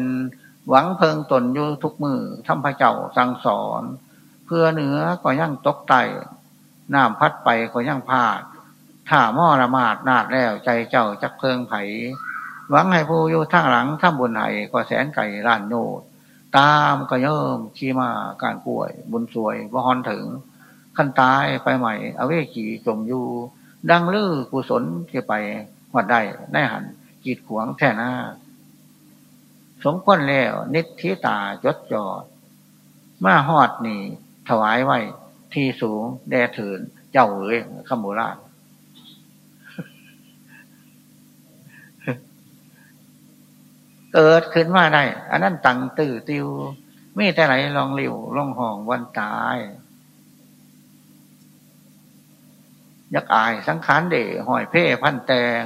หวังเพิงตนอยู่ทุกมือทำพระเจ้าสั่งสอน เพื่อเหนือก็ยั่งตกไตน้ำพัดไปก็ยั่งพาดถ้าม่อละมาดนาดแล้วใจเจ้าจักเพิงไผ่หวังให้ผู้อยู่ทางหลังทำบุญไห้ก็แสนไก่ล้านโนด ตามก็เยิ่มขี้มาการป่วย บุญสวยบ่ฮอนถึง ขั้นตายไปใหม่ อเวกีจมอยู่ ดังลือกุศลที่ไปหัดได้แน่หัน กีดขวางแท่หน้า สมควรแล้ว นิทิตาจดจอด มาหอดนี่ ถวายไว้ ที่สูง แด่ถืน เจ้าเอ๋ยขมูราชเกิดขึ้นมาได้ อันนั้นตังตื่อติวไม่แต่ไหนลองริวลองห้องวันตาย ยักอายสังขารเดหอยเพ่พันแตง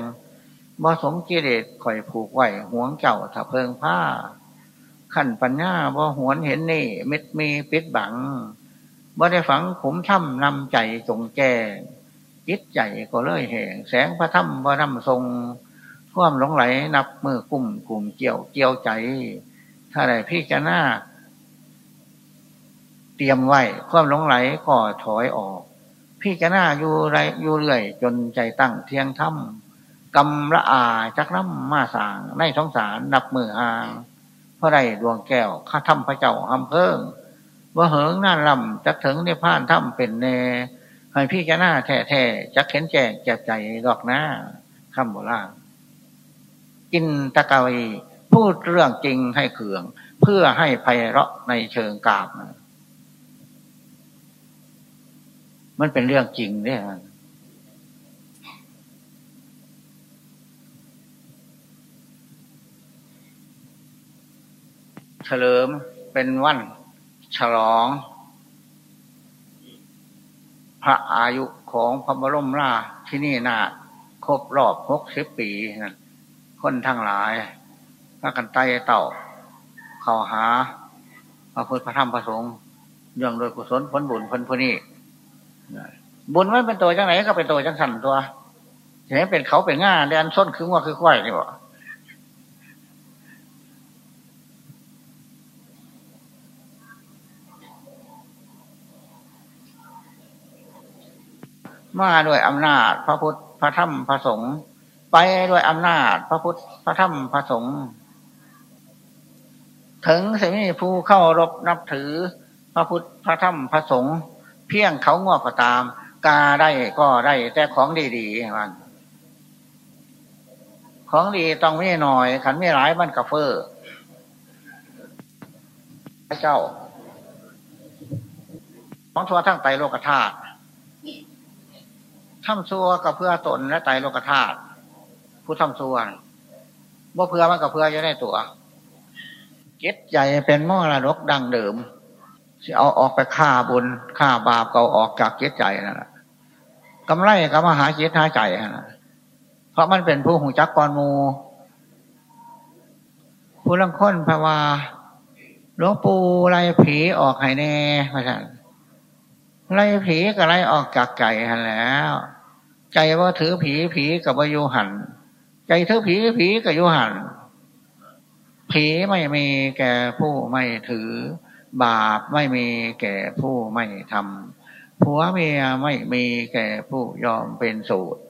บ่สมกิเลสข่อยผูกไหวห่วงเจ้าถ้าเพิงผ้า ขันปัญญาบ่หวนเห็นนี่เม็ดมีปิดบังบ่ได้ฝังขุมถ้ำนำใจจงแก่จิตใจก็เลยแห่ง แสงพระถ้ำบ่นำทรงความหลงไหลนับมือกุ้มกลุ่มเกี่ยวเกี่ยวใจ ถ้าใดพี่จะหน้าเตรียมไว้ความหลงไหลก็ถอยออก พี่จะหน้าอยู่ไรอยู่เรื่อย จนใจตั้งเทียงถ้ำ กำละอาจักน้ำมาสางในท้องสารนับมือหางเพราะไรดวงแก้วข้าทำพระเจ้าทำเพิ่งว่าเหิงน่าลำจักถึงในผ่านถ้ำเป็นเนให้พี่จะหน้าแท้แท้จักเข็นแจกแจกใจดอกหน้าคำโบราณกินตะกาวีพูดเรื่องจริงให้เขือง เพื่อให้ไพเราะในเชิงกาบมันเป็นเรื่องจริงเนี่ย ลิมเป็นวันฉลอง พระอายุของพระบรมราที่นี่นาครบรอบหกสิบปีนะคนทั้งหลายพากันไต่เต่า เข้าหาพระพุทธพระธรรมพระสงฆ์เรื่องโดยกุศลผลบุญผลพนี้บุญไม่เป็นตัวจังไหนก็เป็นตัวจังสันตัวเห็นเป็นเขาเป็นง่าแดนส้นคือว่าคือควายนี่บอก มาด้วยอำนาจพระพุทธพระธรรมพระสงฆ์ไปด้วยอำนาจพระพุทธพระธรรมพระสงฆ์ถึงสิมีผู้เข้ารบนับถือ พระพุทธพระธรรมพระสงฆ์เพียงเขางอกก็ตาม กาได้ก็ได้แต่ของดีๆมันของดีต้องไม่หน่อยขันไม่หลายมันกระเฟอพระเจ้าของทัวทั้งไตโลกธาตุ ทำซัวกับเพื่อตนและไตโลกธาตุผู้ทำซัวบ่เพื่อมันกับเพื่อจะได้ตัวเก็ตใหญ่เป็นมรดกดังเดิมสิเอาออกไปฆ่าบุญฆ่าบาปเก่าออกจากเก็ตใจนั่นแหละกำไรกับมหาเก็ตหาใจนะเพราะมันเป็นผู้หูจักกรมูผู้ลังค้นพระวาหลวงปู่ไล่ผีออกให้แน่พระท่านไล่ผีก็ไล่ออกจากใจหันแล้ว ใจว่าถือผีผีกับวายุหัน ใจถือผีผีกับยุหัน ผีไม่มีแก่ผู้ไม่ถือ บาปไม่มีแก่ผู้ไม่ทำผัวเมียไม่มีแก่ผู้ยอมเป็นสูตร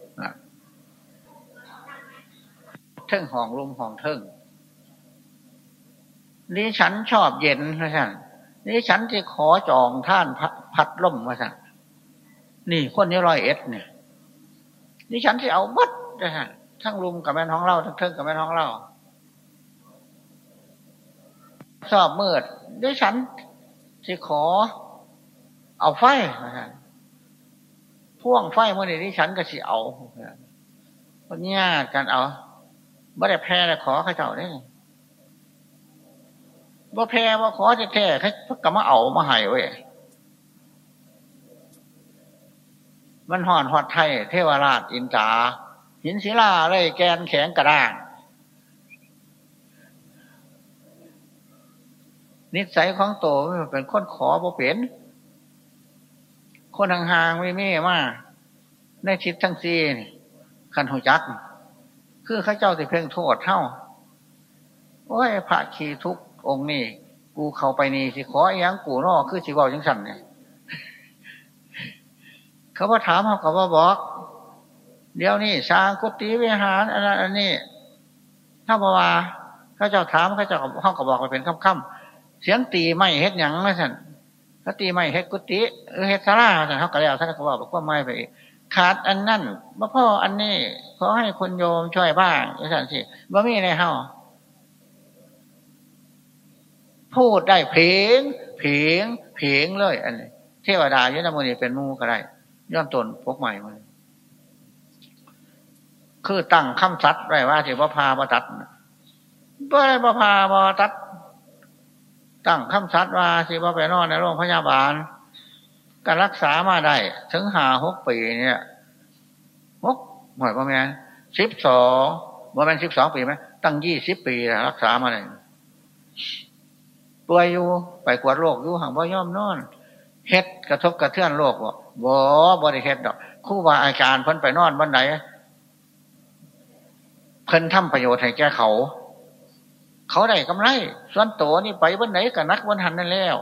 เทิงห้องลุมห้องเทิงนี่ฉันชอบเย็นนะท่านนี่ฉันจะขอจองท่านพัดล่มมาสั่งนี่คนนี้ร้อยเอ็ดเนี่ย นี่ฉันที่เอาบัดนะฮะทั้งลุมกับแม่ท้องเล่าทั้งเทิงกับแม่ท้องเล่าชอบมืดด้วยฉันที่ขอ เอาไฟนะฮะพ่วงไฟเมื่อนี้ฉันก็สิเอาคนนี้กันเอาไม่ได้แพ้เลยขอข้าเจ้าได้บ่แพ้บ่ขอจะแท้เขาก็มาเอามาให้เว้ย มันห่อนหอดไทย เทวราชอินจาหินศิลาเลยแกนแข็งกระด้าง นิสัยของโตเป็นคนขอบ่เป็นคนห่างๆไม่เม่มากในชิดทั้งซีขันหูจัก คือข้าเจ้าสิเพ่งโทษเท่าโอ้ยพระขีทุกองค์นี่ กูเข้าไปนี่สิขออย่างกูนอคือสิว่าจังสันเนี่ย เขาว่าถามเขาเขาว่าบอก เดี๋ยวนี้สร้างกุฏิวิหารอันนั้นอันนี้ถ้าบอกว่าเขาเจ้าถามเขาเจ้าเขาก็บอกไปเป็นค่ำๆเสียงตีไม่เฮ็ดหยังนะสันเขาตีไม่เฮ็ดกุฏิเฮ็ดสาราสันเขาก็แล้วท่านก็บอกบอกว่าไม่ไปขาดอันนั่นบ่พ่ออันนี้ขอให้คุณโยมช่วยบ้างสันสิบ่มีในเฮาพูดได้เพลงเพลงเพลงเลย อันนี้เทวดายุนมุนีเป็นมูก็ได้ ย้อนตนพวกใหม่มาคือตั้งคำสัตว์ไว้ว่าถือว่าพาบตัดบ่ได้บ่พาบตัด ตั้งคำสัตว์ว่าสิว่าไปนอนในโรงพยาบาลการรักษามาได้ ถึงหาหกปีเนี่ยหกหมายประมาณสิบสองประมาณสิบสองปีไหมตั้งยี่สิบปีรักษามาได้ป่วยอยู่ไปกวดโรคอยู่ห่างบ่ย่อมนอน เฮ็ดกระทบกระเทือนโลกบ่บ่บ่ได้เฮ็ดดอกคู่บาอาจารย์เพิ่นไปนอนบันไหนเพิ่นทำประโยชน์ให้แก่เขา เขาได้กำไร ส่วนโตนี่ไปบันไหนกับนักบันหันนั่นแล้ว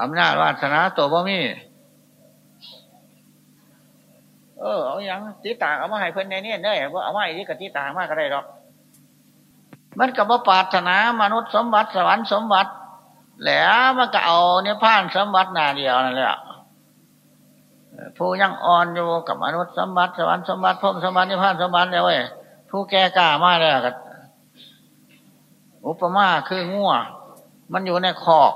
อำนาจวาสนาตัวบ่มี เออเอาอย่างตีต่างเอามาให้เพิ่นในนี้ได้ว่าเอามาอีกกับตีต่างมากก็ได้หรอก มันกับว่าปาถนามนุษย์สมบัติสวรรค์สมบัติ แล้วมันก็เอาเนี่ยผ่านสมบัตินาเดียวนั่นแหละผู้ยังอ่อนอยู่กับมนุษย์สมบัติสวรรค์สมบัติพรมสมบัตินิพพานสมบัติเนี่ยเว้ยผู้แก่กล้ามาแล้กับอุปมาคืองัวมันอยู่ในคอก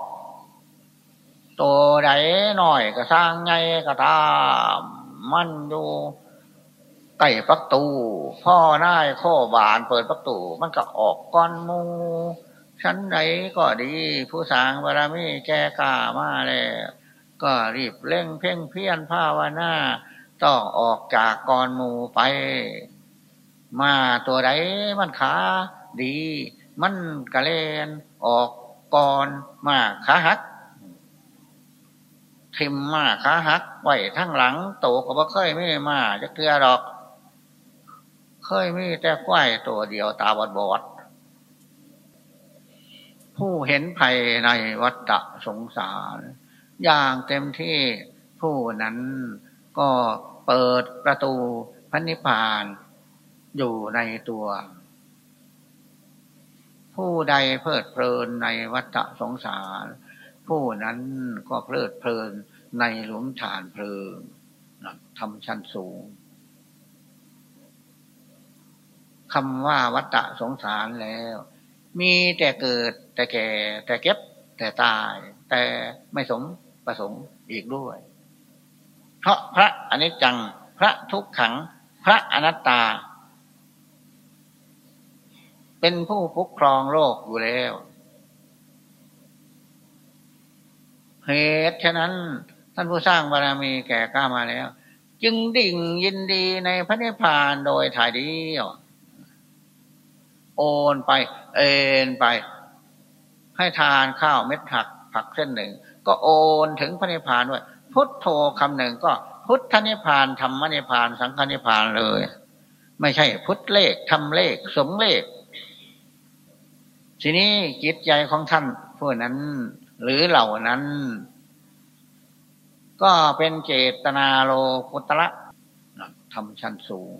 ตัวใดหน่อยก็สร้างไงก็ตามมันอยู่ไก่ปักตู พ่อได้ข้อบานเปิดปักตู มันก็ออกก้อนมู ชั้นไหนก็ดี ผู้สางบารมีแกกล้ามาแล้ว ก็รีบเร่งเพ่งเพี้ยนภาวนาต้องออกจากกอนมูไป มาตัวใดมันขาดี มันกระเลนออกกอนมาขาหักทิมมาขาหักไหวทั้งหลัง โตก็บ่เคยไม่มาจะเกลือดอก เคยมีแต่ก้อยตัวเดียวตาบอดบอด ผู้เห็นภัยในวัฏสงสาร อย่างเต็มที่ผู้นั้นก็เปิดประตูพันิพานอยู่ในตัว ผู้ใดเพลิดเพลินในวัฏสงสาร ผู้นั้นก็เพลิดเพลินในหลุมฐานเพลิงทำชั้นสูงคำว่าวัฏสงสารแล้ว มีแต่เกิด แต่แก่แต่เก็บ แต่ตาย แต่ไม่สมประสงค์อีกด้วย เพราะพระอนิจจัง พระทุกขัง พระอนัตตา เป็นผู้ปกครองโลกอยู่แล้วเหตุฉะนั้นท่านผู้สร้างบารมีแก่กล้ามาแล้ว จึงดิ่งยินดีในพระนิพพานโดยถ่ายเดียว โอนไป เอ็นไป ให้ทานข้าวเม็ดผักผักเส้นหนึ่ง ก็โอนถึงพระนิพพานด้วยพุทโธคำหนึ่งก็พุทธนิพพานธรรมนิพพานสังฆนิพพานเลย ไม่ใช่พุทธเลขทำเลขสมเลข ทีนี้จิตใจของท่านผู้นั้น หรือเหล่านั้น ก็เป็นเจตนาโลกุตระทำชั้นสูง